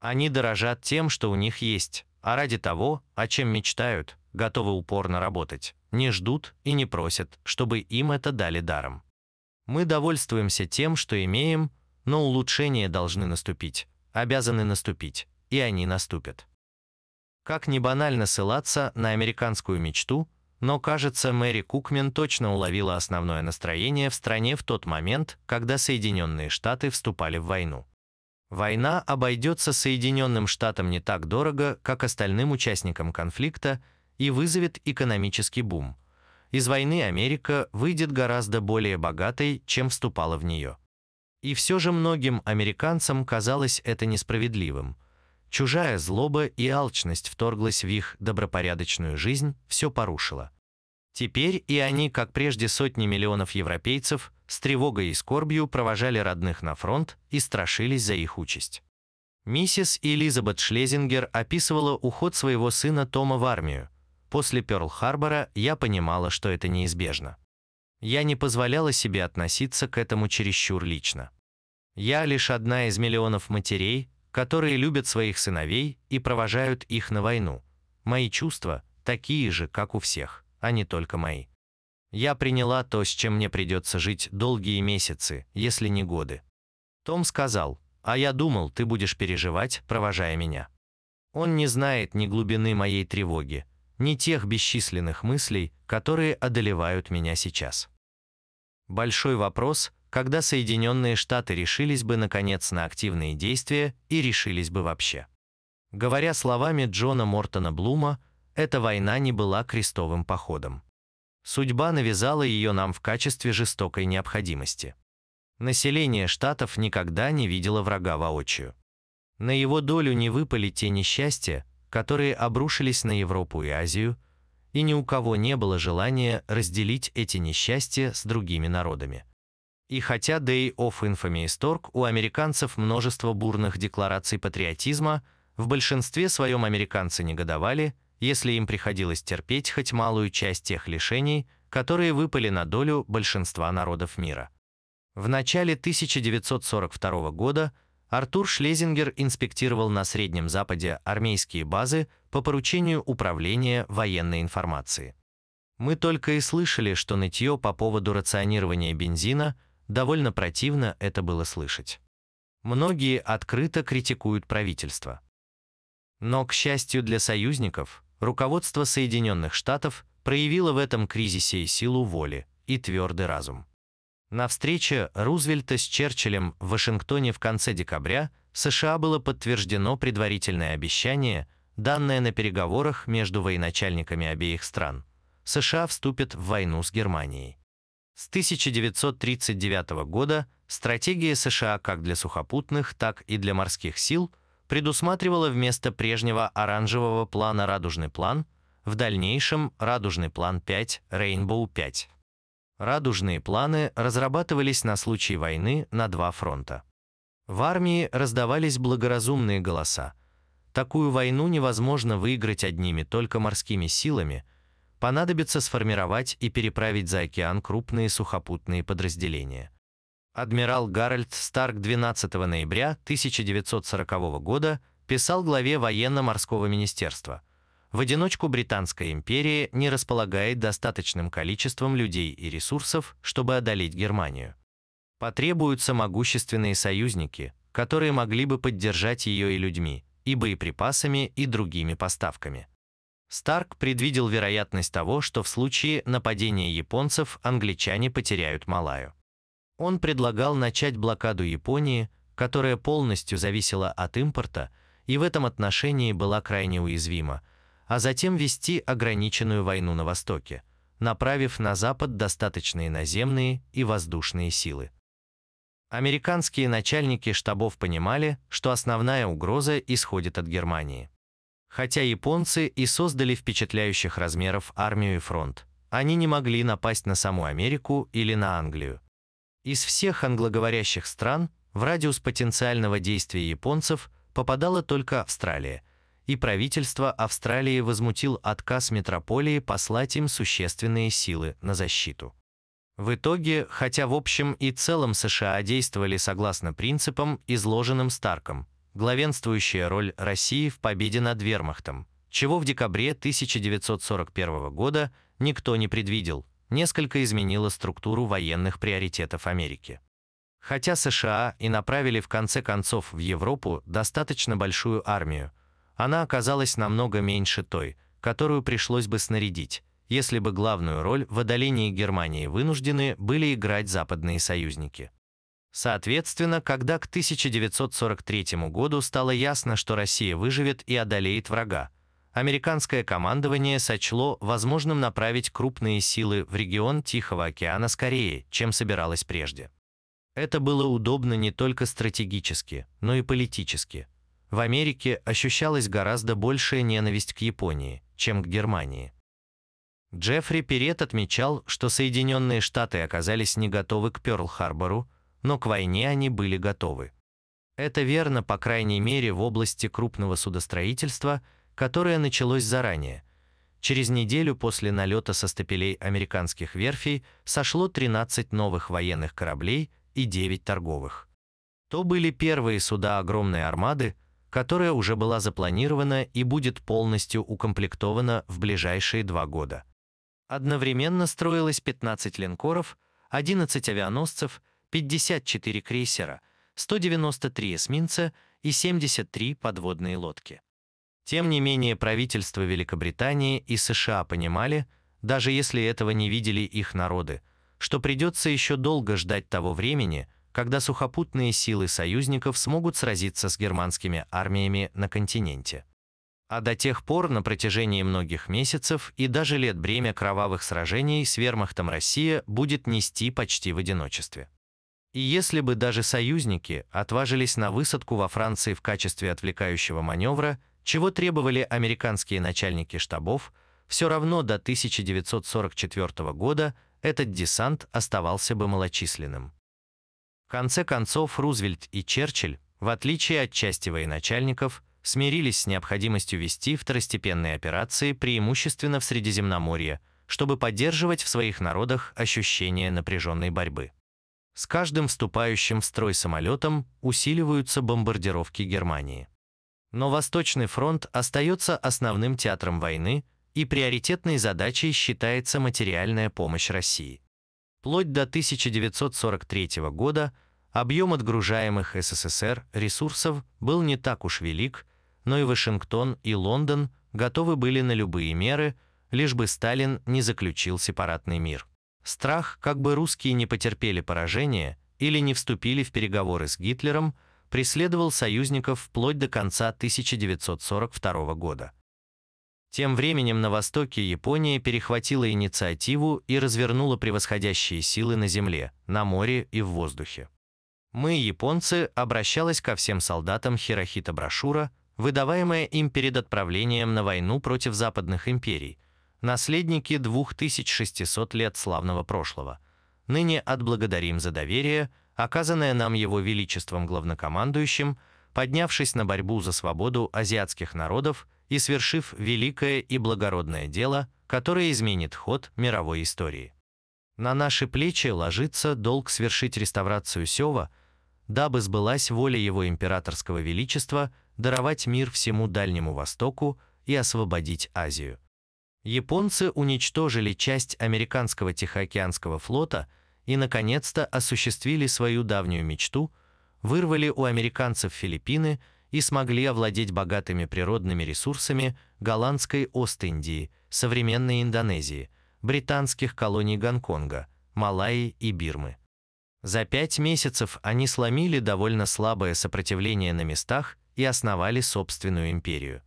[SPEAKER 1] Они дорожат тем, что у них есть, а ради того, о чем мечтают, готовы упорно работать, не ждут и не просят, чтобы им это дали даром. Мы довольствуемся тем, что имеем, но улучшения должны наступить, обязаны наступить, и они наступят. Как ни банально ссылаться на американскую мечту, но, кажется, Мэри Кукмен точно уловила основное настроение в стране в тот момент, когда Соединенные Штаты вступали в войну. Война обойдется Соединенным Штатам не так дорого, как остальным участникам конфликта, и вызовет экономический бум. Из войны Америка выйдет гораздо более богатой, чем вступала в нее. И все же многим американцам казалось это несправедливым. Чужая злоба и алчность вторглась в их добропорядочную жизнь, все порушила. Теперь и они, как прежде сотни миллионов европейцев, с тревогой и скорбью провожали родных на фронт и страшились за их участь. Миссис Элизабет Шлезингер описывала уход своего сына Тома в армию. После Пёрл-Харбора я понимала, что это неизбежно. Я не позволяла себе относиться к этому чересчур лично. Я лишь одна из миллионов матерей, которые любят своих сыновей и провожают их на войну. Мои чувства такие же, как у всех а не только мои. Я приняла то, с чем мне придется жить долгие месяцы, если не годы. Том сказал, а я думал, ты будешь переживать, провожая меня. Он не знает ни глубины моей тревоги, ни тех бесчисленных мыслей, которые одолевают меня сейчас. Большой вопрос, когда Соединенные Штаты решились бы наконец на активные действия и решились бы вообще. Говоря словами Джона Мортона Блума, эта война не была крестовым походом. Судьба навязала ее нам в качестве жестокой необходимости. Население Штатов никогда не видело врага воочию. На его долю не выпали те несчастья, которые обрушились на Европу и Азию, и ни у кого не было желания разделить эти несчастья с другими народами. И хотя Day of Infamy исторг у американцев множество бурных деклараций патриотизма, в большинстве своем американцы негодовали – если им приходилось терпеть хоть малую часть тех лишений, которые выпали на долю большинства народов мира. В начале 1942 года Артур Шлезингер инспектировал на Среднем Западе армейские базы по поручению Управления военной информации. Мы только и слышали, что нытье по поводу рационирования бензина, довольно противно это было слышать. Многие открыто критикуют правительство. Но, к счастью для союзников, руководство Соединенных Штатов проявило в этом кризисе и силу воли, и твердый разум. На встрече Рузвельта с Черчиллем в Вашингтоне в конце декабря США было подтверждено предварительное обещание, данное на переговорах между военачальниками обеих стран. США вступят в войну с Германией. С 1939 года стратегия США как для сухопутных, так и для морских сил предусматривала вместо прежнего оранжевого плана «Радужный план» в дальнейшем «Радужный план 5» Rainbow 5. Радужные планы разрабатывались на случай войны на два фронта. В армии раздавались благоразумные голоса. Такую войну невозможно выиграть одними только морскими силами, понадобится сформировать и переправить за океан крупные сухопутные подразделения. Адмирал Гарольд Старк 12 ноября 1940 года писал главе военно-морского министерства – в одиночку Британская империя не располагает достаточным количеством людей и ресурсов, чтобы одолеть Германию. Потребуются могущественные союзники, которые могли бы поддержать ее и людьми, и боеприпасами, и другими поставками. Старк предвидел вероятность того, что в случае нападения японцев англичане потеряют Малаю. Он предлагал начать блокаду Японии, которая полностью зависела от импорта и в этом отношении была крайне уязвима, а затем вести ограниченную войну на Востоке, направив на Запад достаточные наземные и воздушные силы. Американские начальники штабов понимали, что основная угроза исходит от Германии. Хотя японцы и создали впечатляющих размеров армию и фронт, они не могли напасть на саму Америку или на Англию. Из всех англоговорящих стран в радиус потенциального действия японцев попадала только Австралия, и правительство Австралии возмутил отказ метрополии послать им существенные силы на защиту. В итоге, хотя в общем и целом США действовали согласно принципам, изложенным Старком, главенствующая роль России в победе над вермахтом, чего в декабре 1941 года никто не предвидел, несколько изменило структуру военных приоритетов Америки. Хотя США и направили в конце концов в Европу достаточно большую армию, она оказалась намного меньше той, которую пришлось бы снарядить, если бы главную роль в одолении Германии вынуждены были играть западные союзники. Соответственно, когда к 1943 году стало ясно, что Россия выживет и одолеет врага, американское командование сочло возможным направить крупные силы в регион Тихого океана скорее, чем собиралось прежде. Это было удобно не только стратегически, но и политически – в Америке ощущалась гораздо большая ненависть к Японии, чем к Германии. Джеффри Перет отмечал, что Соединенные Штаты оказались не готовы к Пёрл-Харбору, но к войне они были готовы. Это верно, по крайней мере, в области крупного судостроительства, которое началось заранее. Через неделю после налета со стапелей американских верфей сошло 13 новых военных кораблей и 9 торговых. То были первые суда огромной армады, которая уже была запланирована и будет полностью укомплектована в ближайшие два года. Одновременно строилось 15 линкоров, 11 авианосцев, 54 крейсера, 193 эсминца и 73 подводные лодки. Тем не менее, правительства Великобритании и США понимали, даже если этого не видели их народы, что придется еще долго ждать того времени, когда сухопутные силы союзников смогут сразиться с германскими армиями на континенте. А до тех пор на протяжении многих месяцев и даже лет бремя кровавых сражений с вермахтом Россия будет нести почти в одиночестве. И если бы даже союзники отважились на высадку во Франции в качестве отвлекающего маневра, чего требовали американские начальники штабов, все равно до 1944 года этот десант оставался бы малочисленным. В конце концов, Рузвельт и Черчилль, в отличие от части военачальников, смирились с необходимостью вести второстепенные операции преимущественно в Средиземноморье, чтобы поддерживать в своих народах ощущение напряженной борьбы. С каждым вступающим в строй самолетом усиливаются бомбардировки Германии. Но Восточный фронт остается основным театром войны, и приоритетной задачей считается материальная помощь России. Вплоть до 1943 года объем отгружаемых СССР ресурсов был не так уж велик, но и Вашингтон и Лондон готовы были на любые меры, лишь бы Сталин не заключил сепаратный мир. Страх, как бы русские не потерпели поражения или не вступили в переговоры с Гитлером, преследовал союзников вплоть до конца 1942 года. Тем временем на востоке Япония перехватила инициативу и развернула превосходящие силы на земле, на море и в воздухе. Мы, японцы, обращалась ко всем солдатам Хирохита брошюра, выдаваемая им перед отправлением на войну против западных империй, наследники 2600 лет славного прошлого. Ныне отблагодарим за доверие, оказанное нам его величеством главнокомандующим, поднявшись на борьбу за свободу азиатских народов и свершив великое и благородное дело, которое изменит ход мировой истории. На наши плечи ложится долг свершить реставрацию Сева, дабы сбылась воля его императорского величества даровать мир всему Дальнему Востоку и освободить Азию. Японцы уничтожили часть американского Тихоокеанского флота и, наконец-то, осуществили свою давнюю мечту, вырвали у американцев Филиппины – и смогли овладеть богатыми природными ресурсами голландской Ост-Индии, современной Индонезии, британских колоний Гонконга, Малайи и Бирмы. За пять месяцев они сломили довольно слабое сопротивление на местах и основали собственную империю.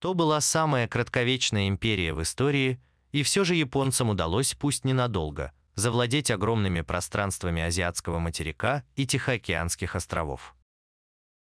[SPEAKER 1] То была самая кратковечная империя в истории, и все же японцам удалось, пусть ненадолго, завладеть огромными пространствами азиатского материка и Тихоокеанских островов.